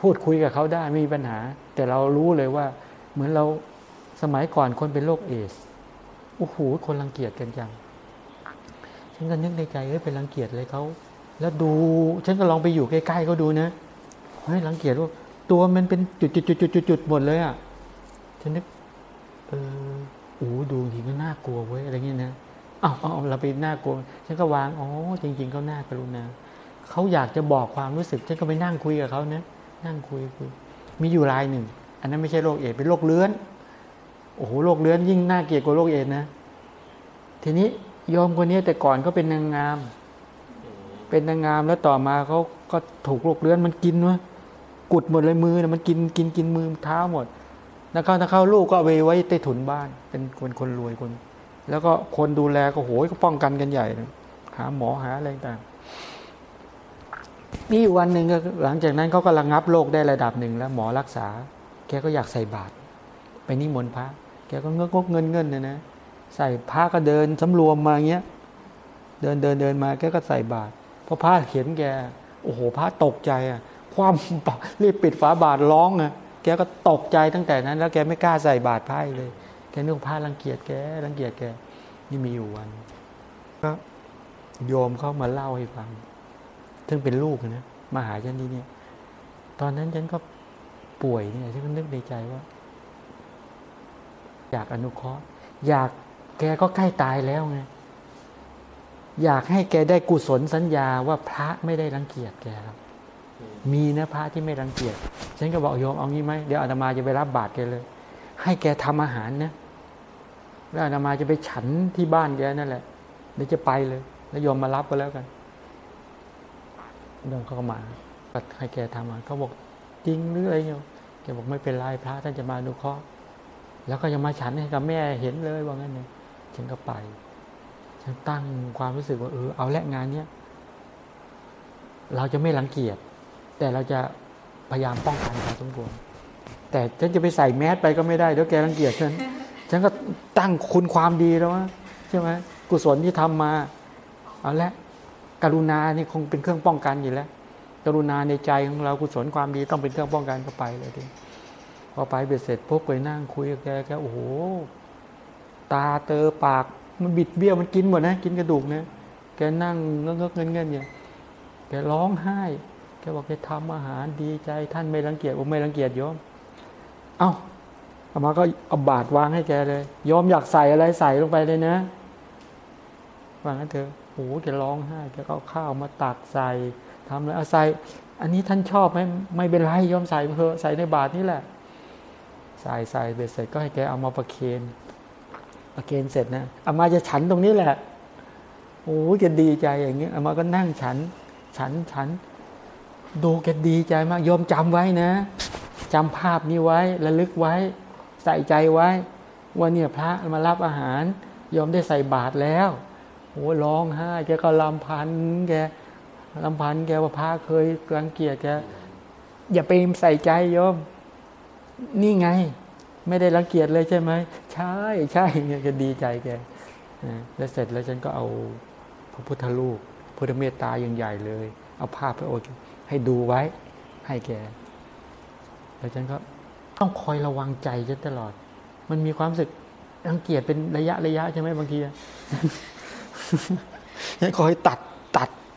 พูดคุยกับเขาได้ไม่มีปัญหา แต่เรารู้เลยว่า เหมือนเราสมัยก่อนคนเป็นโรคเอสโอ้โหคนรังเกียจกันจัง ฉันก็นึกในใจเอ้ยเป็นรังเกียจเลยเขา แล้วดู ฉันก็ลองไปอยู่ใกล้ๆเขาดูนะเฮ้ยรังเกียจว่าตัวมันเป็นจุดๆๆๆๆหมดเลยอะ ฉันนึก เออโอ้ดูทีมันน่ากลัวเว้ยอะไรเงี้ยนะอ้าวเอาเราไปน่ากลัว ฉันก็วาง อ๋อ จริง ๆ เขาน่ากรุณาเขาอยากจะบอกความรู้สึก ฉันก็ไปนั่งคุยกับเขานะ นั่งคุยคุย มีอยู่รายหนึ่ง อันนั้นไม่ใช่โรคเอดเป็นโรคเลื้อน โอ้โหโรคเลื้อนยิ่งน่าเกลียดกว่าโรคเอดนะ ทีนี้ยอมคนนี้แต่ก่อนก็เป็นนางงาม เป็นนางงามแล้วต่อมาเขาก็ถูกโรคเลื้อนมันกินวะกุดหมดเลยมือนะมันกินกินกินมือเท้าหมดแล้วเขาถ้าเข้าลูกก็เอาไปไว้ใต้ถุนบ้าน เป็นคนคนรวยคน แล้วก็คนดูแลก็โหยก็ป้องกันกันใหญ่หาหมอหาอะไรต่างนี่วันหนึ่งก็หลังจากนั้นเขาก็ระงับโรคได้ระดับหนึ่งแล้ว หมอรักษา กก็อยากใส่บาตรไปนิมนต์พระ แกก็เงกเงินเงินเนี่ยนะใส่พระก็เดินสำรวมมาเงี้ย เดินเดินเดินมาแกก็ใส่บาตรพอพระเห็นแก โอ้โหพระตกใจอะ ความรีบปิดฝาบาทร้องอะแกก็ตกใจตั้งแต่นั้น แล้วแกไม่กล้าใส่บาตรพระเลย แกนึกพระรังเกียจแกรังเกียจแกนี่มีอยู่วันก็โยมเข้ามาเล่าให้ฟัง ซึ่งเป็นลูกนะมาหาฉันที่นี่ตอนนั้นฉันก็ ป่วยเนี่ยฉันก็นึกในใจว่า อยากอนุเคราะห์ อยากแกก็ใกล้ตายแล้วไงอยากให้แกได้กุศลสัญญาว่าพระไม่ได้รังเกียจแกครับ มีนะพระที่ไม่รังเกียจฉันก็บอกโยมเอางี้ไหมเดี๋ยวอาตมาจะไปรับบาตรแกเลย ให้แกทำอาหารนะแล้วอาตมาจะไปฉันที่บ้านแกนั่นแหละเดี๋ยวจะไปเลย แล้วโยมมารับก็แล้วกันโยมเขาก็มาก็ให้แกทำมาหารเขาบอกจริงหรืออะไรโยม แกบอกไม่เป็นไรพระท่านจะมาดูเคราะห์แล้วก็ยังมาฉันให้กับแม่เห็นเลยว่างั้นเนี่ยฉันก็ไป ฉันตั้งความรู้สึกว่าเออเอาละงานเนี้ยเราจะไม่รังเกียจแต่เราจะพยายามป้องกันพอสมควรแต่ฉันจะไปใส่แมสไปก็ไม่ได้เดี๋ยวแกรังเกียจฉันฉันก็ตั้งคุณความดีแล้ววะใช่ไหมกุศลที่ทำมา เอาละกรุณานี่คงเป็นเครื่องป้องกันอยู่แล้ว กรุณาในใจของเรากุศลความดีต้องเป็นเครื่องป้องกันก็ไปเลยทีพอไปเบ็ดเสร็จปุ๊บไปนั่งคุยกับแกแกโอ้โห ตาเตอปาก มันบิดเบี้ยวมันกินหมดนะ กินกระดูกนะแกนั่งเงื้อเงินเงินอย่างแกร้องไห้ แกบอกแกทำอาหารดีใจ ท่านไม่รังเกียจผมไม่รังเกียจโยม เอ้าอามาก็เอาบาตรวางให้แกเลยโยมอยากใส่อะไรใส่ลงไปเลยนะวางให้เธอโอ้โหแกร้องไห้แกก็เอาข้าวมาตักใส่ ทำแล้วเอาใส่อันนี้ท่านชอบไหมไม่เป็นไรโยมใส่เถอใส่ในบาตรนี่แหละ ใส่ใส่เบ็ดเสร็จก็ให้แกเอามาประเคนประเคนเสร็จนะอามาจะฉันตรงนี้แหละโอ้แกดีใจอย่างเงี้ยอามาก็นั่งฉัน ฉันฉัน ดูแกดีใจมากโยมจำไว้นะจำภาพนี้ไว้ระลึกไว้ ใส่ใจไว้ ว่าเนี่ยพระมารับอาหารโยมได้ใส่บาตรแล้วโอ้ร้องไห้แกก็ลำพันแก ลำพันแกว่าพระเคยรังเกียจแกอย่าไปใส่ใจโยม นี่ไง ไม่ได้รังเกียจเลยใช่ไหมใช่ใช่เนี่ยก็ดีใจแกนะแล้วเสร็จแล้วฉันก็เอาพระพุทธรูปพุทธเมตตาอย่างใหญ่เลย เอาภาพพระโอษฐ์ให้ดูไว้ ให้แกแล้วฉันก็ต้องคอยระวังใจฉันตลอด มันมีความสึกรังเกียจเป็นระยะระยะใช่ไหมบางทีฉันคอยตัด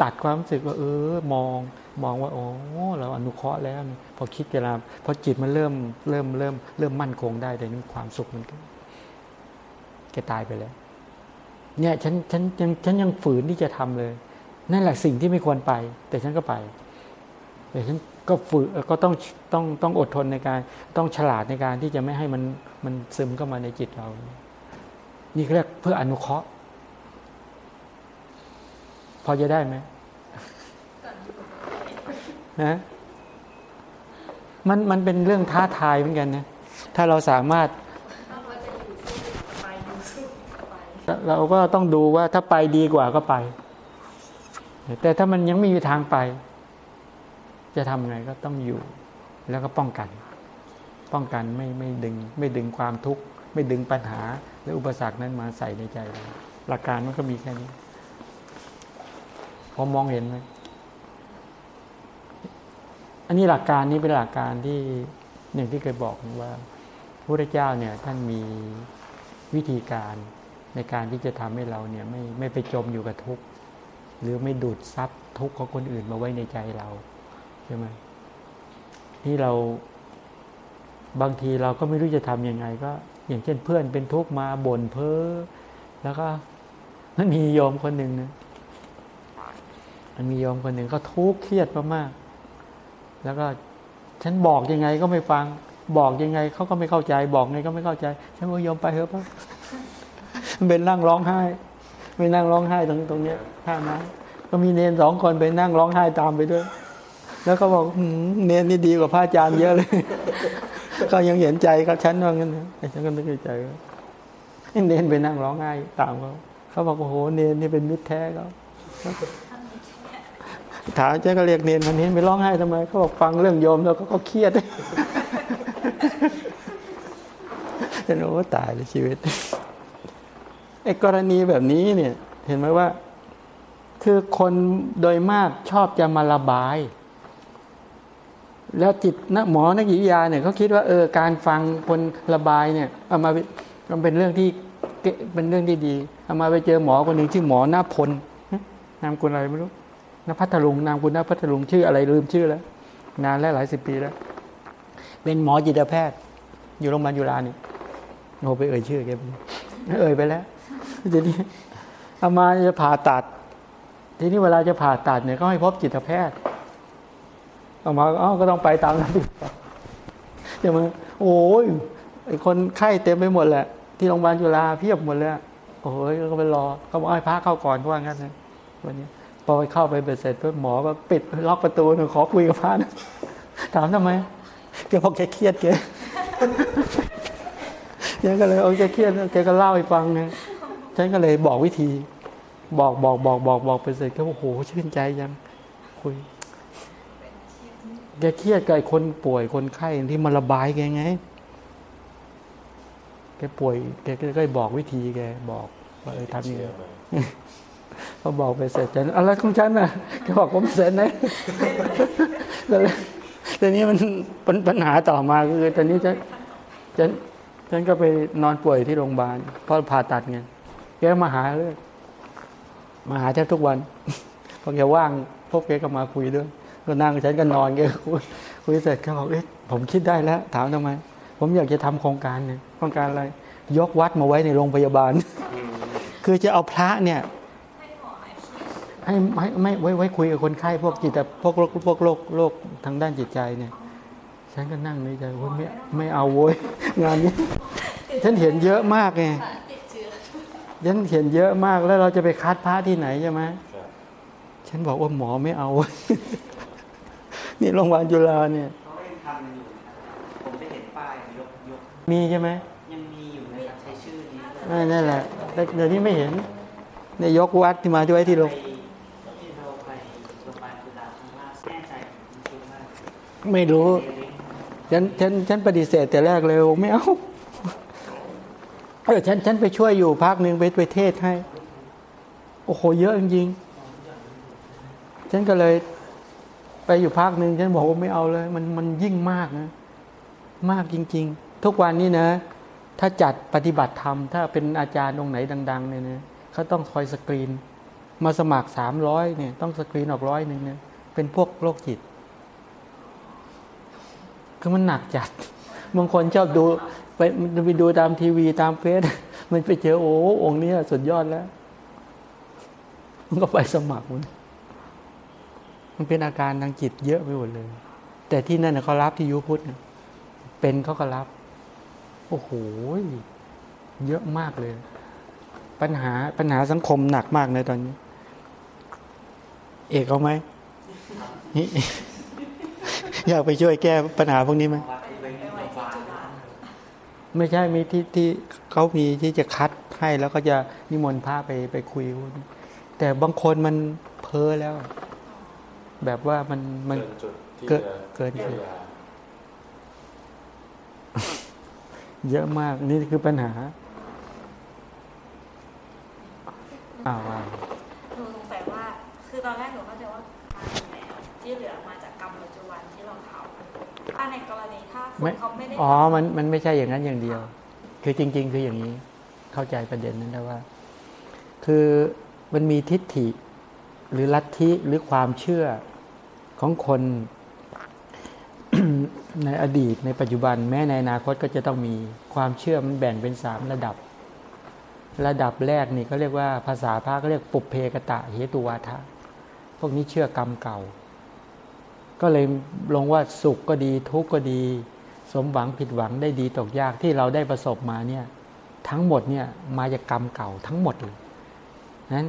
ตัดความรู้สึกว่า เออ มอง มองว่าโอ้เราอนุเคราะห์แล้ว พอคิดแกลาพอจิตมันเริ่มเริ่มเริ่มเริ่มมั่นคงได้แต่นี่ความสุขมันก็แกตายไปแล้ว เนี่ยฉันฉันยังฉันยังฝืนที่จะทำเลย นั่นแหละสิ่งที่ไม่ควรไป แต่ฉันก็ไป แต่ฉันก็ฝืนก็ต้องต้องต้องอดทนในการ ต้องฉลาดในการที่จะไม่ให้มันมันซึมเข้ามาในจิตเรา นี่เรียกเพื่ออนุเคราะห์ พอจะได้ไหมนะมันมันเป็นเรื่องท้าทายเหมือนกันนะถ้าเราสามารถ เราก็ต้องดูว่าถ้าไปดีกว่าก็ไป แต่ถ้ามันยังไม่มีทางไป จะทำไงก็ต้องอยู่ แล้วก็ป้องกัน ป้องกันไม่ไม่ดึง ไม่ดึงความทุกข์ ไม่ดึงปัญหา และอุปสรรคนั้นมาใส่ในใจเราหลักการมันก็มีแค่นี้ พอมองเห็นไหมอันนี้หลักการนี้เป็นหลักการที่หนึ่งที่เคยบอกว่าพระพุทธเจ้าเนี่ยท่านมีวิธีการในการที่จะทำให้เราเนี่ยไม่ไม่ไปจมอยู่กับทุกข์หรือไม่ดูดซับทุกข์ของคนอื่นมาไว้ในใจเราใช่ไหมที่เราบางทีเราก็ไม่รู้จะทำยังไง ก็ อย่างเช่นเพื่อนเป็นทุกข์มาบ่นเพ้อแล้วก็มันมีโยมคนหนึ่งนะ มันมีโยมคนหนึ่งเขาทุกข์เครียดมากๆแล้วก็ฉันบอกยังไงก็ไม่ฟัง บอกยังไงเขาก็ไม่เข้าใจ บอกไงก็ไม่เข้าใจ ฉันบอกโยมไปเถอะป่ะเป็นนั่งร้องไห้ไปนั่งร้องไห้ตรงตรงเนี้ยท่าน้ำก็มีเนนสองคนไปนั่งร้องไห้ตามไปด้วย แล้วก็บอกเนนนี่ดีกว่าพระอาจารย์เยอะเลย ก็ยังเห็นใจกับฉันว่างั้นนะแต่ฉันก็นึกในใจว่าเนนไปนั่งร้องไห้ตามเขาเขาบอกโอ้โหเนนนี่เป็นมิตรแท้เขา ถามเจ้าก็เรียกเนนมาเนนไปร้องไห้ทำไมเขาบอกฟังเรื่องโยมแล้วก็เครียดฉันโอ้ตายเลยชีวิตไอ้กรณีแบบนี้เนี่ย เห็นไหมว่า คือคนโดยมากชอบจะมาระบาย แล้วจิตนะหมอนักจิตวิทยาเนี่ยเขาคิดว่าเออการฟังคนระบายเนี่ยเอามามันเป็นเรื่องที่เกเป็นเรื่องที่ดีเอามาไปเจอหมอคนหนึ่งชื่อหมอหน้าพลนามกุลอะไรไม่รู้ นพัทลุงนามกุลนพัทลุงชื่ออะไรลืมชื่อแล้ว นานแล้วหลายสิบปีแล้ว เป็นหมอจิตแพทย์ อยู่โรงพยาบาลจุฬานี่โง่ไปเอ่ยชื่อแกไปเอ่ยไปแล้วทีนี้เอามาจะผ่าตัด ทีนี้เวลาจะผ่าตัดเนี่ยก็ให้พบจิตแพทย์เอามาเอ้าก็ต้องไปตามนั้นใช่ไหมโอ้ยไอคนไข้เต็มไปหมดแหละ ที่โรงพยาบาลจุฬาเพียบหมดเลยโอ้ยก็ไปรอเขาบอกให้พระเข้าก่อนเพราะว่างั้นนะวันนี้ พอไปเข้าไปเสร็จเพื่อหมอก็ปิดล็อกประตูหนูขอคุยกับพระนะถามทำไมแกบอกแกเครียดแกแกก็เลยเอาแกเครียดแกก็เล่าให้ฟังไงฉันก็เลยบอกวิธี บอกบอกบอกบอกบอกไปเสร็จก็โอ้โหชื่นใจยังคุยแกเครียดกับไอ้คนป่วยคนไข้ที่มาระบายแกไง แกป่วย แกก็ก็บอกวิธีแกบอกว่าเออทำยังไง เชื่อไหมพอบอกไปเสร็จฉันอะไรของฉันน่ะแกบอกผมเสร็จนะแล้วตอนนี้มันปัญปัญหาต่อมาคือตอนนี้ฉันฉันฉันก็ไปนอนป่วยที่โรงพยาบาลเพราะผ่าตัดไงแกมาหาเลยมาหาแทบทุกวันพอแกว่างพวกแกก็มาคุยด้วยก็นั่งฉันก็นอนแกก็คุยคุยเสร็จเขาบอกเอ๊ะผมคิดได้แล้ว ถามทำไม ผมอยากจะทำโครงการเนี่ยโครงการอะไร ยกวัดมาไว้ในโรงพยาบาลอืมคือจะเอาพระเนี่ย ให้ให้ไม่ไว้ไว้คุยกับคนไข้พวกจิตพวกโรคพวกโรคโรคทางด้านจิตใจเนี่ย ฉันก็นั่งในใจว่าไม่ไม่เอาโว้ยงานนี้ ฉันเห็นเยอะมากไงติดเชื้อฉันเห็นเยอะมากแล้วเราจะไปคัดพระที่ไหนใช่ไหมครับฉันบอกว่าหมอไม่เอาเว้ยนี่โรงพยาบาลจุฬาเนี่ยเขาก็ยังทำกันอยู่นะครับผมได้เห็นป้ายยกยกมีใช่ไหมยังมีอยู่นะครับใช้ชื่อนี้นั่นนั่นแหละแต่เดี๋ยวนี้ไม่เห็นเนี่ยยกวัดที่มาด้วยที่โรง ไม่รู้ฉันฉันฉันปฏิเสธแต่แรกเลยไม่เอาเออฉันฉันไปช่วยอยู่พักหนึ่งไปไปเทศให้ โอ้โห เยอะจริงๆฉันก็เลยไปอยู่พักหนึ่งฉันบอกว่าไม่เอาเลย มันมันยิ่งมากนะ มากจริง ๆ ทุกวันนี้นะ ถ้าจัดปฏิบัติธรรม ถ้าเป็นอาจารย์องค์ไหนดัง ๆ เนี่ยนะเขาต้องคอยสกรีน มาสมัครสามร้อยเนี่ย ต้องสกรีนออกร้อยหนึ่งเนี่ยเป็นพวกโรคจิต คือมันหนักจัด บางคนชอบดูไปไปดูตามทีวีตามเฟซมันไปเจอโอ้องค์นี้สุดยอดแล้ว มันก็ไปสมัครมันมันเป็นอาการทางจิตเยอะไปหมดเลย แต่ที่นั่นน่ะเขารับที่ยุพุทธเป็นเขาก็รับ โอ้โหเยอะมากเลย ปัญหาปัญหาสังคมหนักมากในตอนนี้ เอกเอาไหมนี่ อยากไปช่วยแก้ปัญหาพวกนี้ไหมไม่ใช่มีที่ที่เขามีที่จะคัดให้แล้วก็จะนิมนต์พระไปไปคุย แต่บางคนมันเพ้อแล้ว แบบว่ามันมันเกินจุดเกินเยอะมากนี่คือปัญหาอ้าวหนูสงสัยว่า คือตอนแรกหนูเข้าใจว่าที่เหลือำถ้าในกรณีถ้าคไม่นเขาไม่ได้อ๋อมันมันไม่ใช่อย่างนั้นอย่างเดียว คือจริง ๆ คืออย่างนี้ เข้าใจประเด็นนั้นได้ว่า คือมันมีทิฏฐิหรือลัทธิหรือความเชื่อของคนในอดีตในปัจจุบันแม้ในอนาคตก็จะต้องมีความเชื่อมันแบ่งเป็นสามระดับ ระดับแรกนี่เขาเรียกว่าภาษาพระก็เรียกปุเพกตะเหตุวาทะ พวกนี้เชื่อกรรมเก่า ก็เลยลงว่าสุขก็ดีทุกข์ก็ดี สมหวังผิดหวังได้ดีตกยากที่เราได้ประสบมาเนี่ย ทั้งหมดเนี่ยมาจากกรรมเก่าทั้งหมดเลยนั้น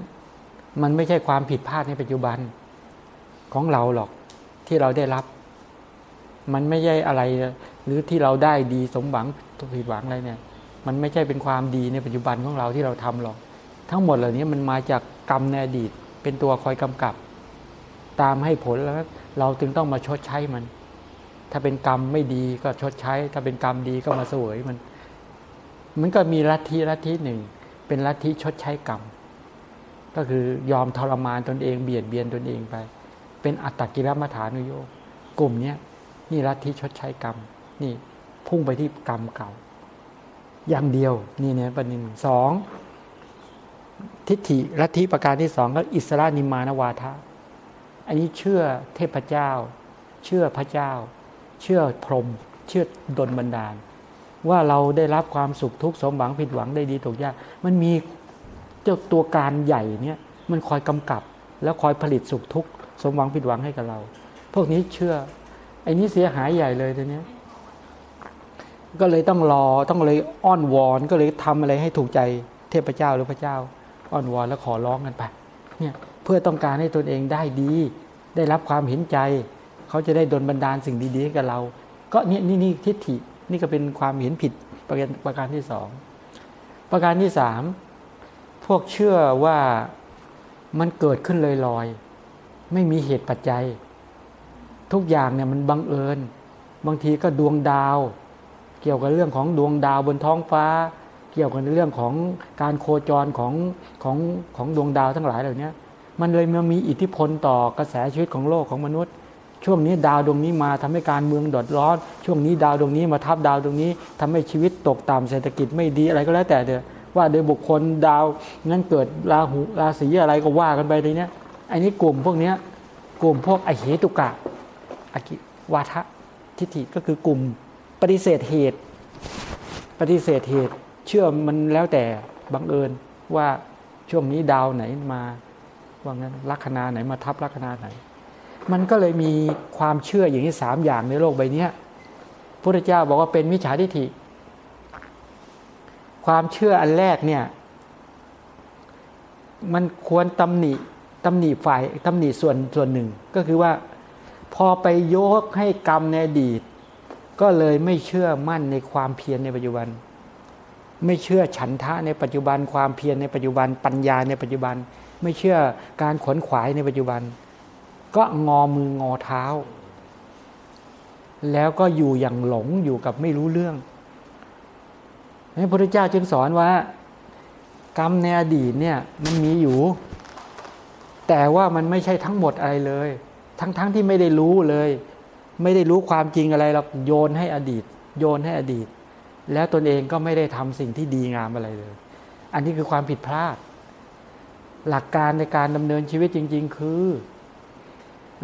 มันไม่ใช่ความผิดพลาดในปัจจุบันของเราหรอกที่เราได้รับ มันไม่ใช่อะไร หรือที่เราได้ดีสมหวังผิดหวังอะไรเนี่ย มันไม่ใช่เป็นความดีในปัจจุบันของเราที่เราทำหรอก ทั้งหมดเหล่านี้มันมาจากกรรมในอดีต เป็นตัวคอยกำกับ ตามให้ผลแล้ว เราจึงต้องมาชดใช้มัน ถ้าเป็นกรรมไม่ดีก็ชดใช้ ถ้าเป็นกรรมดีก็มาเสวยมัน มันก็มีลัทธิลัทธิหนึ่ง เป็นลัทธิชดใช้กรรม ก็คือยอมทรมานตนเองเบียดเบียนตนเองไป เป็นอัตตกิรมัฐานุโยคกลุ่มเนี้ยนี่ลัทธิชดใช้กรรม นี่พุ่งไปที่กรรมเก่า อย่างเดียวนี่เนี่ยประเด็นสองทิฏฐิลัทธิประการที่สองก็อิสระนิมานวาทะ อันนี้เชื่อเทพเจ้า เชื่อพระเจ้า เชื่อพรหมเชื่อดลบันดาล ว่าเราได้รับความสุขทุกสมหวังผิดหวังได้ดีตกยากมันมีเจ้าตัวการใหญ่เนี่ยมันคอยกำกับ แล้วคอยผลิตสุขทุกสมหวังผิดหวังให้กับเรา พวกนี้เชื่อไอ้นี้เสียหายใหญ่เลยตัวเนี้ยก็เลยต้องรอต้องเลยอ้อนวอนก็เลยทำอะไรให้ถูกใจเทพเจ้าหรือพระเจ้า อ้อนวอนแล้วขอร้องกันไปเนี่ย เพื่อต้องการให้ตนเองได้ดี ได้รับความเห็นใจ เขาจะได้ดลบันดาลสิ่งดีๆให้กับเรา ก็เนี่ยนี่นี่ทิฏฐินี่ก็เป็นความเห็นผิดประการประการที่สองประการที่สามพวกเชื่อว่ามันเกิดขึ้นลอยๆไม่มีเหตุปัจจัย ทุกอย่างเนี่ยมันบังเอิญ บางทีก็ดวงดาว เกี่ยวกับเรื่องของดวงดาวบนท้องฟ้า เกี่ยวกับเรื่องของการโคจรของของของดวงดาวทั้งหลายเหล่านี้ มันเลยมันมีอิทธิพลต่อกระแสชีวิตของโลกของมนุษย์ ช่วงนี้ดาวดวงนี้มาทำให้การเมืองดอดร้อน ช่วงนี้ดาวดวงนี้มาทับดาวดวงนี้ทำให้ชีวิตตกต่ำเศรษฐกิจไม่ดีอะไรก็แล้วแต่เถอะว่าโดยบุคคลดาวนั้นเกิดราหูราศีอะไรก็ว่ากันไปทีเนี้ยอันนี้กลุ่มพวกเนี้ยกลุ่มพวกอเหตุกะอกิวาทะทิฏฐิก็คือกลุ่มปฏิเสธเหตุ ปฏิเสธเหตุ เชื่อมันแล้วแต่บังเอิญว่าช่วงนี้ดาวไหนมา ว่างั้นลัคนาไหนมาทับลัคนาไหน มันก็เลยมีความเชื่ออย่างนี้สามอย่างในโลกใบนี้ยพระเจ้าบอกว่าเป็นมิจฉาทิฏฐิ ความเชื่ออันแรกเนี่ย มันควรตำหนิตำหนิฝ่ายตำหนิส่วนส่วนหนึ่ง ก็คือว่าพอไปยกให้กรรมในอดีต ก็เลยไม่เชื่อมั่นในความเพียรในปัจจุบัน ไม่เชื่อฉันทะในปัจจุบันความเพียรในปัจจุบันปัญญาในปัจจุบัน ไม่เชื่อการขวนขวายในปัจจุบัน ก็งอมืองอเท้า แล้วก็อยู่อย่างหลงอยู่กับไม่รู้เรื่องพระพุทธเจ้าจึงสอนว่า กรรมในอดีตเนี่ยมันมีอยู่ แต่ว่ามันไม่ใช่ทั้งหมดอะไรเลย ทั้งๆทที่ไม่ได้รู้เลย ไม่ได้รู้ความจริงอะไรหรอกโยนให้อดีต โยนให้อดีต แล้วตนเองก็ไม่ได้ทำสิ่งที่ดีงามอะไรเลย อันนี้คือความผิดพลาด หลักการในการดำเนินชีวิตจริง ๆ คือ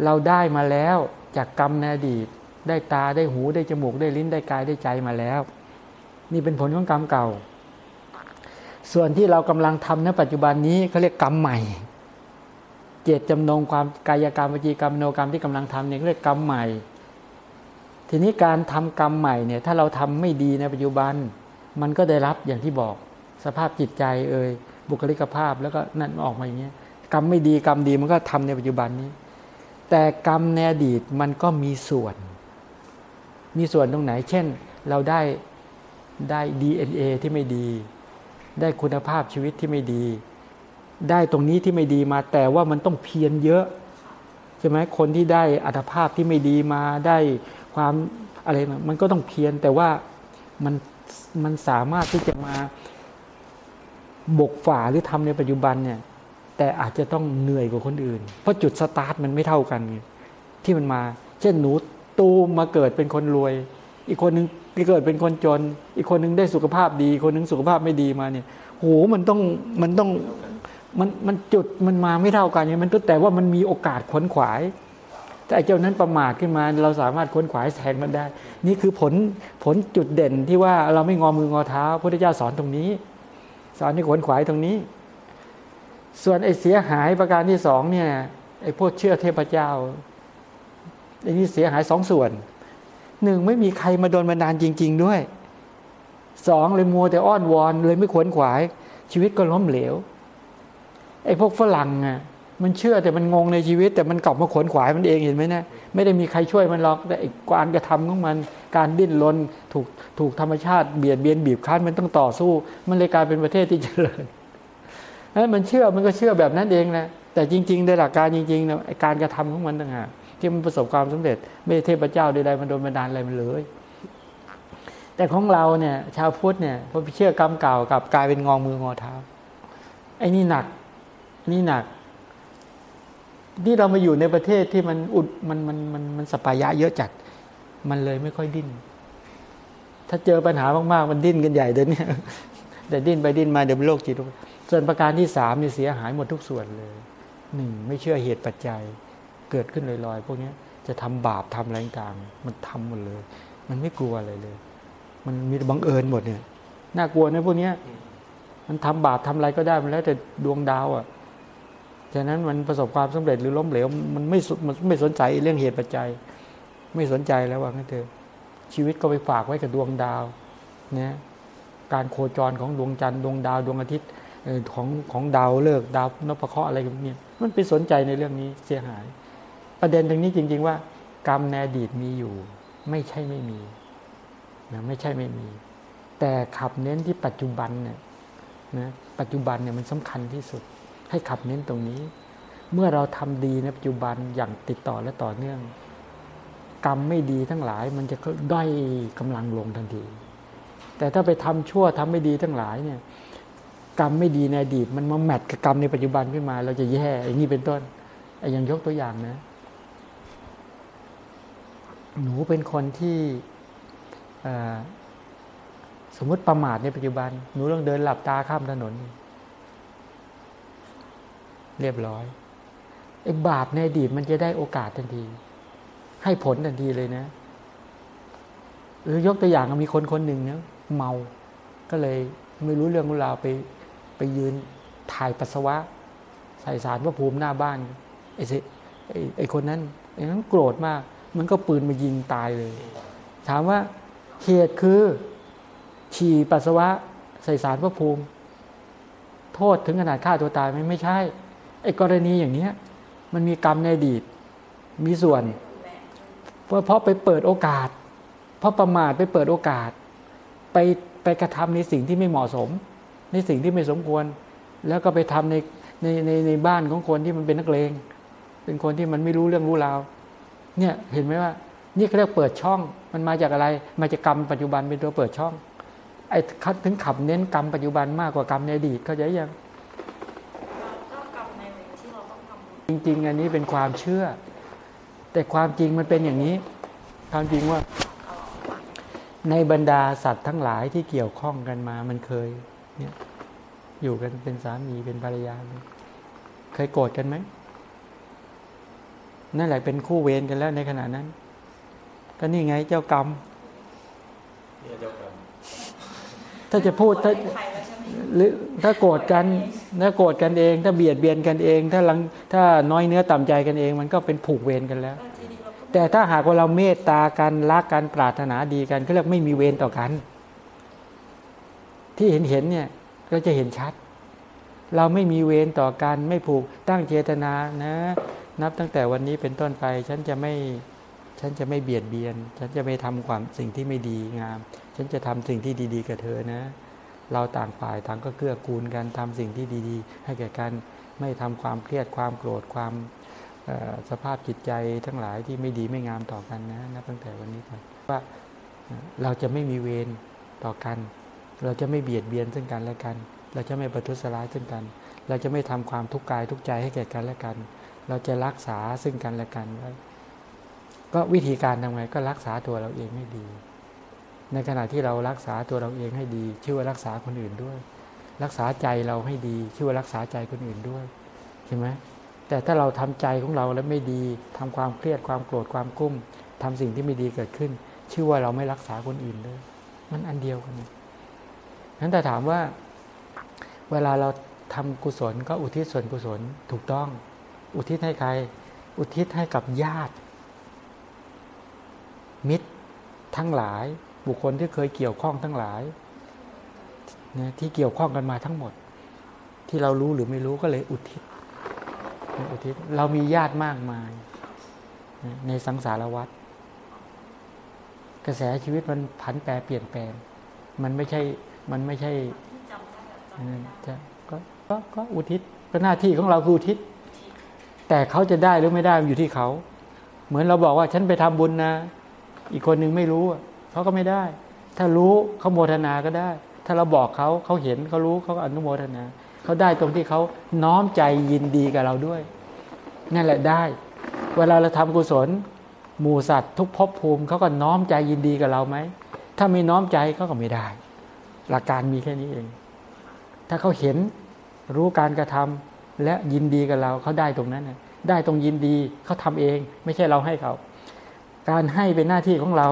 เราได้มาแล้วจากกรรมในอดีต ได้ตาได้หูได้จมูกได้ลิ้นได้กายได้ใจมาแล้ว นี่เป็นผลของกรรมเก่า ส่วนที่เรากำลังทำในปัจจุบันนี้เขาเรียกกรรมใหม่ เจตจำนงความกายกรรมวิจีกรรมโนกรรมที่กำลังทำเนี่ยเขาเรียกกรรมใหม่ ทีนี้การทำกรรมใหม่เนี่ย ถ้าเราทำไม่ดีในปัจจุบัน มันก็ได้รับอย่างที่บอกสภาพจิตใจเอ่ย บุคลิกภาพแล้วก็นั่นออกมาอย่างเงี้ยกรรมไม่ดีกรรมดีมันก็ทำในปัจจุบันนี้ แต่กรรมในอดีตมันก็มีส่วน มีส่วนตรงไหน เช่น เราได้ได้ DNA ที่ไม่ดี ได้คุณภาพชีวิตที่ไม่ดี ได้ตรงนี้ที่ไม่ดีมา แต่ว่ามันต้องเพียรเยอะใช่ไหมคนที่ได้อัตภาพที่ไม่ดีมาได้ความอะไรมันก็ต้องเพียรแต่ว่ามันมันสามารถที่จะมา บกฝ่าหรือทำในปัจจุบันเนี่ย แต่อาจจะต้องเหนื่อยกว่าคนอื่น เพราะจุดสตาร์ทมันไม่เท่ากัน ที่มันมา เช่นหนูตูมมาเกิดเป็นคนรวย อีกคนนึงเกิดเป็นคนจน อีกคนนึงได้สุขภาพดี คนนึงสุขภาพไม่ดีมาเนี่ยโหมันต้องมันต้องมันมันจุดมันมาไม่เท่ากันไงมันก็แต่ว่ามันมีโอกาสขวนขวายแต่ไอ้เจ้านั้นประมาทขึ้นมาเราสามารถขวนขวายแทงมันได้ นี่คือผลผลจุดเด่นที่ว่าเราไม่งอมืองอเท้าพระพุทธเจ้าสอนตรงนี้ สอนให้ขวนขวายตรงนี้ ส่วนไอ้เสียหายประการที่สองเนี่ยไอ้พวกเชื่อเทพเจ้าไอ้นี่เสียหายสองส่วนหนึ่งไม่มีใครมาโดนบันดาลจริง ๆ ด้วยสองเลยมัวแต่อ้อนวอนเลยไม่ขวนขวาย ชีวิตก็ล้มเหลวไอ้พวกฝรั่งอะมันเชื่อแต่มันงงในชีวิต แต่มันกลับมาขวนขวายมันเองเห็นไหมเนะไม่ได้มีใครช่วยมันหรอกแต่ไอ้การกระทำของมัน การดิ้นรนถูกถูกธรรมชาติเบียดเบียนบีบคั้นมันต้องต่อสู้ มันเลยกลายเป็นประเทศที่เจริญนั้นมันเชื่อมันก็เชื่อแบบนั้นเองนะแต่จริงๆในหลักการจริงๆนะการกระทำของมันต่างหากที่มันประสบความสำเร็จ ไม่เทพเจ้าใดๆมันโดนบันดาลอะไรมันเลย แต่ของเราเนี่ยชาวพุทธเนี่ยพอไปเชื่อกรรมเก่ากับกลายเป็นงอมืองอเท้าไอ้นี่หนักนี่หนักที่เรามาอยู่ในประเทศที่มันอุดมันมันมันมันสปายะเยอะจัด มันเลยไม่ค่อยดิ้น ถ้าเจอปัญหามากๆ มันดิ้นกันใหญ่เดี๋ยวนี้แต่ดิ้นไปดิ้นมาเดี๋ยวโรคจิตส่วนประการที่สามเนี่ยเสียหายหมดทุกส่วนเลยหนึ่งไม่เชื่อเหตุปัจจัย เกิดขึ้นลอยๆ พวกนี้จะทำบาปทำอะไรต่างมันทำหมดเลย มันไม่กลัวอะไรเลย มันมีบังเอิญหมดเนี่ยน่ากลัวนะพวกนี้มันทำบาปทำอะไรก็ได้มันแล้วแต่ดวงดาวอะฉะนั้นมันประสบความสำเร็จหรือล้มเหลวมันไม่มันไม่สนใจเรื่องเหตุปัจจัย ไม่สนใจแล้วว่างั้นเถอะชีวิตก็ไปฝากไว้กับดวงดาวเนี่ยการโคจรของดวงจันทร์ดวงดาวดวงอาทิตย์ของของดาวเลิกดาวนพเคราะห์อะไรแบบนี้มันไปสนใจในเรื่องนี้เสียหาย ประเด็นตรงนี้จริง ๆ ว่า กรรมในอดีตมีอยู่ ไม่ใช่ไม่มีนะไม่ใช่ไม่มี แต่ขับเน้นที่ปัจจุบันเนี่ยนะปัจจุบันเนี่ยมันสำคัญที่สุด ให้ขับเน้นตรงนี้ เมื่อเราทำดีในปัจจุบันอย่างติดต่อและต่อเนื่อง กรรมไม่ดีทั้งหลาย มันจะด้อยกำลังลงทันที แต่ถ้าไปทำชั่วทำไม่ดีทั้งหลายเนี่ยกรรมไม่ดีในอดีตมันมาแมทกับกรรมในปัจจุบันขึ้นมา เราจะแย่อย่างนี้เป็นต้นไอ้อยังยกตัวอย่างนะ หนูเป็นคนที่สมมติประมาทในปัจจุบัน หนูต้องเดินหลับตาข้ามถนน เรียบร้อยไอ้บาปในอดีตมันจะได้โอกาสทันที ให้ผลทันทีเลยนะหรือยกตัวอย่างมีคนคนหนึ่งเนี่ยเมา ก็เลยไม่รู้เรื่องรู้ราวไปไปยืนถ่ายปัสสาวะ ใส่สารพระภูมิหน้าบ้านไอ้สิไอ้ไอ้คนนั้นไอ้นั้นโกรธมาก มันก็ปืนมายิงตายเลย ถามว่าเหตุคือฉี่ปัสสาวะใส่สารพระภูมิ โทษถึงขนาดฆ่าตัวตายไหมไม่ใช่ไอ้กรณีอย่างเนี้ย มันมีกรรมในอดีต มีส่วน เพราะเพราะไปเปิดโอกาส เพราะประมาทไปเปิดโอกาส ไปไปกระทำในสิ่งที่ไม่เหมาะสม ในสิ่งที่ไม่สมควร แล้วก็ไปทำในในในในบ้านของคนที่มันเป็นนักเลง เป็นคนที่มันไม่รู้เรื่องรู้ราว เนี่ยเห็นไหมว่า นี่เขาเรียกเปิดช่อง มันมาจากอะไร มาจากกรรมปัจจุบันเป็นตัวเปิดช่อง ไอ้คัดถึงขับเน้นกรรมปัจจุบันมากกว่ากรรมในอดีตเข้าใจยังเราก็กรรมในเวรที่เราต้องทำจริงๆ อันนี้เป็นความเชื่อ แต่ความจริงมันเป็นอย่างนี้ ความจริงว่า ในบรรดาสัตว์ทั้งหลายที่เกี่ยวข้องกันมา มันเคย เนี่ย อยู่กันเป็นสามีเป็นภรรยา เคยโกรธกันไหมนั่นแหละเป็นคู่เวรกันแล้วในขณะนั้น ก็นี่ไงเจ้ากรรมเนี่ยเจ้ากรรมถ้าจะพูดถ้า หรือถ้าโกรธกันถ้าโกรธกันเอง ถ้าเบียดเบียนกันเอง ถ้าลังถ้าน้อยเนื้อต่ำใจกันเอง มันก็เป็นผูกเวรกันแล้ว แต่ถ้าหากว่าเราเมตตากันรักกันปรารถนาดีกันเขาเรียกไม่มีเวรต่อกัน ที่เห็นเห็นเนี่ยก็จะเห็นชัด เราไม่มีเวรต่อกันไม่ผูกตั้งเจตนานะ นับตั้งแต่วันนี้เป็นต้นไป ฉันจะไม่ฉันจะไม่เบียดเบียน ฉันจะไม่ทำความสิ่งที่ไม่ดีงาม ฉันจะทำสิ่งที่ดี ๆ กับเธอนะ เราต่างฝ่ายต่างก็เกื้อกูลกันทำสิ่งที่ดีๆ ให้แก่กันไม่ทำความเครียดความโกรธความสภาพจิตใจทั้งหลายที่ไม่ดีไม่งามต่อกันนะนับตั้งแต่วันนี้ไปว่าเอ่อเราจะไม่มีเวรต่อกัน เราจะไม่เบียดเบียนซึ่งกันและกัน เราจะไม่ประทุษร้ายซึ่งกัน เราจะไม่ทำความทุกข์กายทุกใจให้แก่กันและกัน เราจะรักษาซึ่งกันและกันไว้ก็วิธีการทำไงก็รักษาตัวเราเองให้ดี ในขณะที่เรารักษาตัวเราเองให้ดี ชื่อว่ารักษาคนอื่นด้วย รักษาใจเราให้ดี ชื่อว่ารักษาใจคนอื่นด้วยใช่ไหมแต่ถ้าเราทำใจของเราแล้วไม่ดีทำความเครียดความโกรธความกุ้มทำสิ่งที่ไม่ดีเกิดขึ้น ชื่อว่าเราไม่รักษาคนอื่นด้วย มันอันเดียวกันนั้นแต่ถามว่า เวลาเราทำกุศลก็อุทิศส่วนกุศลถูกต้อง อุทิศให้ใคร อุทิศให้กับญาติ มิตรทั้งหลาย บุคคลที่เคยเกี่ยวข้องทั้งหลายนะที่เกี่ยวข้องกันมาทั้งหมด ที่เรารู้หรือไม่รู้ก็เลยอุทิศอุทิศเรามีญาติมากมาย ในสังสารวัฏกระแสชีวิตมันผันแปรเปลี่ยนแปลง มันไม่ใช่มันไม่ใช่จะก็ก็ก็อุทิศก็หน้าที่ของเราคืออุทิศ แต่เขาจะได้หรือไม่ได้อยู่ที่เขา เหมือนเราบอกว่าฉันไปทำบุญนะ อีกคนหนึ่งไม่รู้อะ เขาก็ไม่ได้ ถ้ารู้เขาโมทนาก็ได้ ถ้าเราบอกเขาเขาเห็นเขารู้เขาก็อนุโมทนาเขาได้ตรงที่เขาน้อมใจยินดีกับเราด้วย นั่นแหละได้ เวลาเราทำกุศล หมู่สัตว์ทุกภพภูมิเขาก็น้อมใจยินดีกับเราไหมถ้าไม่น้อมใจเขาก็ไม่ได้ หลักการมีแค่นี้เอง ถ้าเขาเห็นรู้การกระทำและยินดีกับเราเขาได้ตรงนั้นนะได้ตรงยินดีเขาทำเอง ไม่ใช่เราให้เขา การให้เป็นหน้าที่ของเรา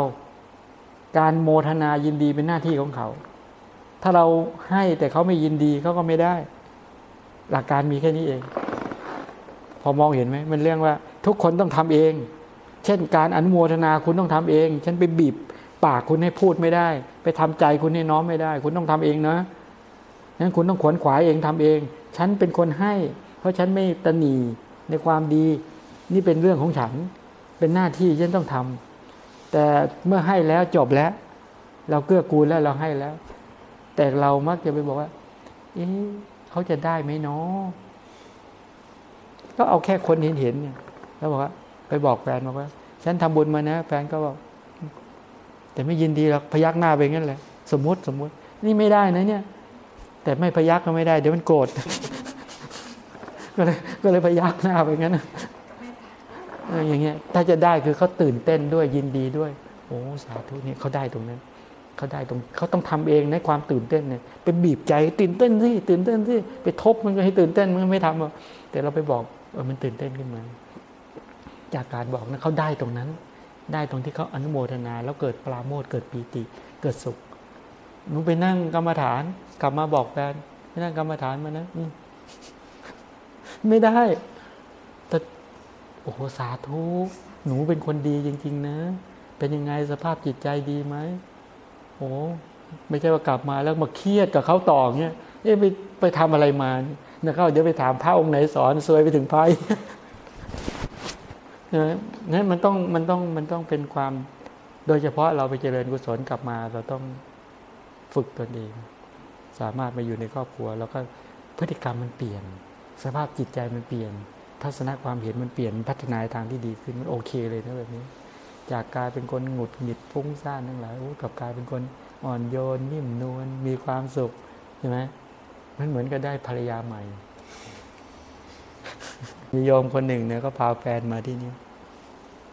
การโมทนายินดีเป็นหน้าที่ของเขา ถ้าเราให้แต่เขาไม่ยินดีเขาก็ไม่ได้ หลักการมีแค่นี้เอง พอมองเห็นไหมมันเรื่องว่า ทุกคนต้องทำเอง เช่น การอนุโมทนาคุณต้องทำเอง ฉันไปบีบปากคุณให้พูดไม่ได้ ไปทำใจคุณให้น้อมไม่ได้ คุณต้องทำเองนะนั้นคุณต้องขวนขวายเองทำเอง ฉันเป็นคนให้ เพราะฉันไม่ตนีในความดี นี่เป็นเรื่องของฉัน เป็นหน้าที่ฉันต้องทำ แต่เมื่อให้แล้วจบแล้ว เราเกื้อกูลแล้วเราให้แล้ว แต่เรามักจะไปบอกว่า เอ๊ะเขาจะได้ไหมเนาะก็เอาแค่คนเห็นเห็นเนี่ยแล้วบอกว่าไปบอกแฟนบอกว่า ฉันทำบุญมานะ แฟนก็บอก แต่ไม่ยินดีหรอกพยักหน้าไปงั้นแหละ สมมติสมมติ นี่ไม่ได้นะเนี่ย แต่ไม่พยักก็ไม่ได้ เดี๋ยวมันโกรธก็เลยก็เลยพยักหน้าไปงั้นนะ อย่างเงี้ยถ้าจะได้คือเขาตื่นเต้นด้วยยินดีด้วย โอ้สาธุเนี่ยเขาได้ตรงนั้นเขาได้ตรงเขาต้องทำเองในความตื่นเต้นเนี่ยไปบีบใจตื่นเต้นสิตื่นเต้นสิไปทบมันก็ให้ตื่นเต้นมันก็ไม่ทำหรอกแต่เราไปบอกเออมันตื่นเต้นขึ้นมาจากการบอกนะเขาได้ตรงนั้น ได้ตรงที่เขาอนุโมทนา แล้วเกิดปราโมทเกิดปีติ เกิดสุขหนูไปนั่งกรรมฐาน กลับมาบอกแฟนไปนั่งกรรมฐานมานะอืไม่ได้ โอ้โหสาธุหนูเป็นคนดีจริง ๆ นะ เป็นยังไงสภาพจิตใจดีไหมโอ้ไม่ใช่ว่ากลับมาแล้วมาเครียดกับเขาต่อเงี้ยเอ๊ะไปไปทำอะไรมาเนี่ยเขาเดี๋ยวไปถามพระองค์ไหนสอนซวยไปถึงพระนะนั่นมันต้องมันต้องมันต้องเป็นความโดยเฉพาะเราไปเจริญกุศลกลับมา เราต้องฝึกตนเอง สามารถมาอยู่ในครอบครัว แล้วก็พฤติกรรมมันเปลี่ยน สภาพจิตใจมันเปลี่ยน ทัศนคความเห็นมันเปลี่ยนพัฒนาทางที่ดีขึ้นมันโอเคเลยนะแบบนี้ จากกลายเป็นคนหงุดหงิดฟุ้งซ่านทั้งหลายโอ้กับกลายเป็นคนอ่อนโยนนิ่มนวลมีความสุขใช่ไหมมันเหมือนกับได้ภรรยาใหม่มีโยมคนหนึ่งเนี่ยก็พาแฟนมาที่นี่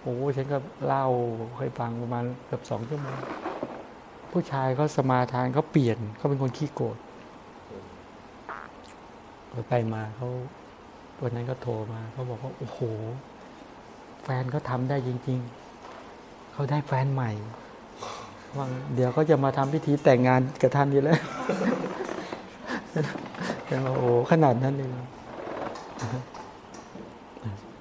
โอ้ฉันก็เล่าให้ฟังประมาณเกือบสองชั่วโมงผู้ชายเขาสมาทานเขาเปลี่ยนเขาเป็นคนขี้โกรธไปมาเขา วันนั้นก็โทรมาเขาบอกว่าโอ้โห แฟนเขาทำได้จริง ๆ เขาได้แฟนใหม่ว่าเดี๋ยวเขาจะมาทำพิธีแต่งงานกับท่านอยู่แล้วแล้วโอ้ขนาดนั้นเลย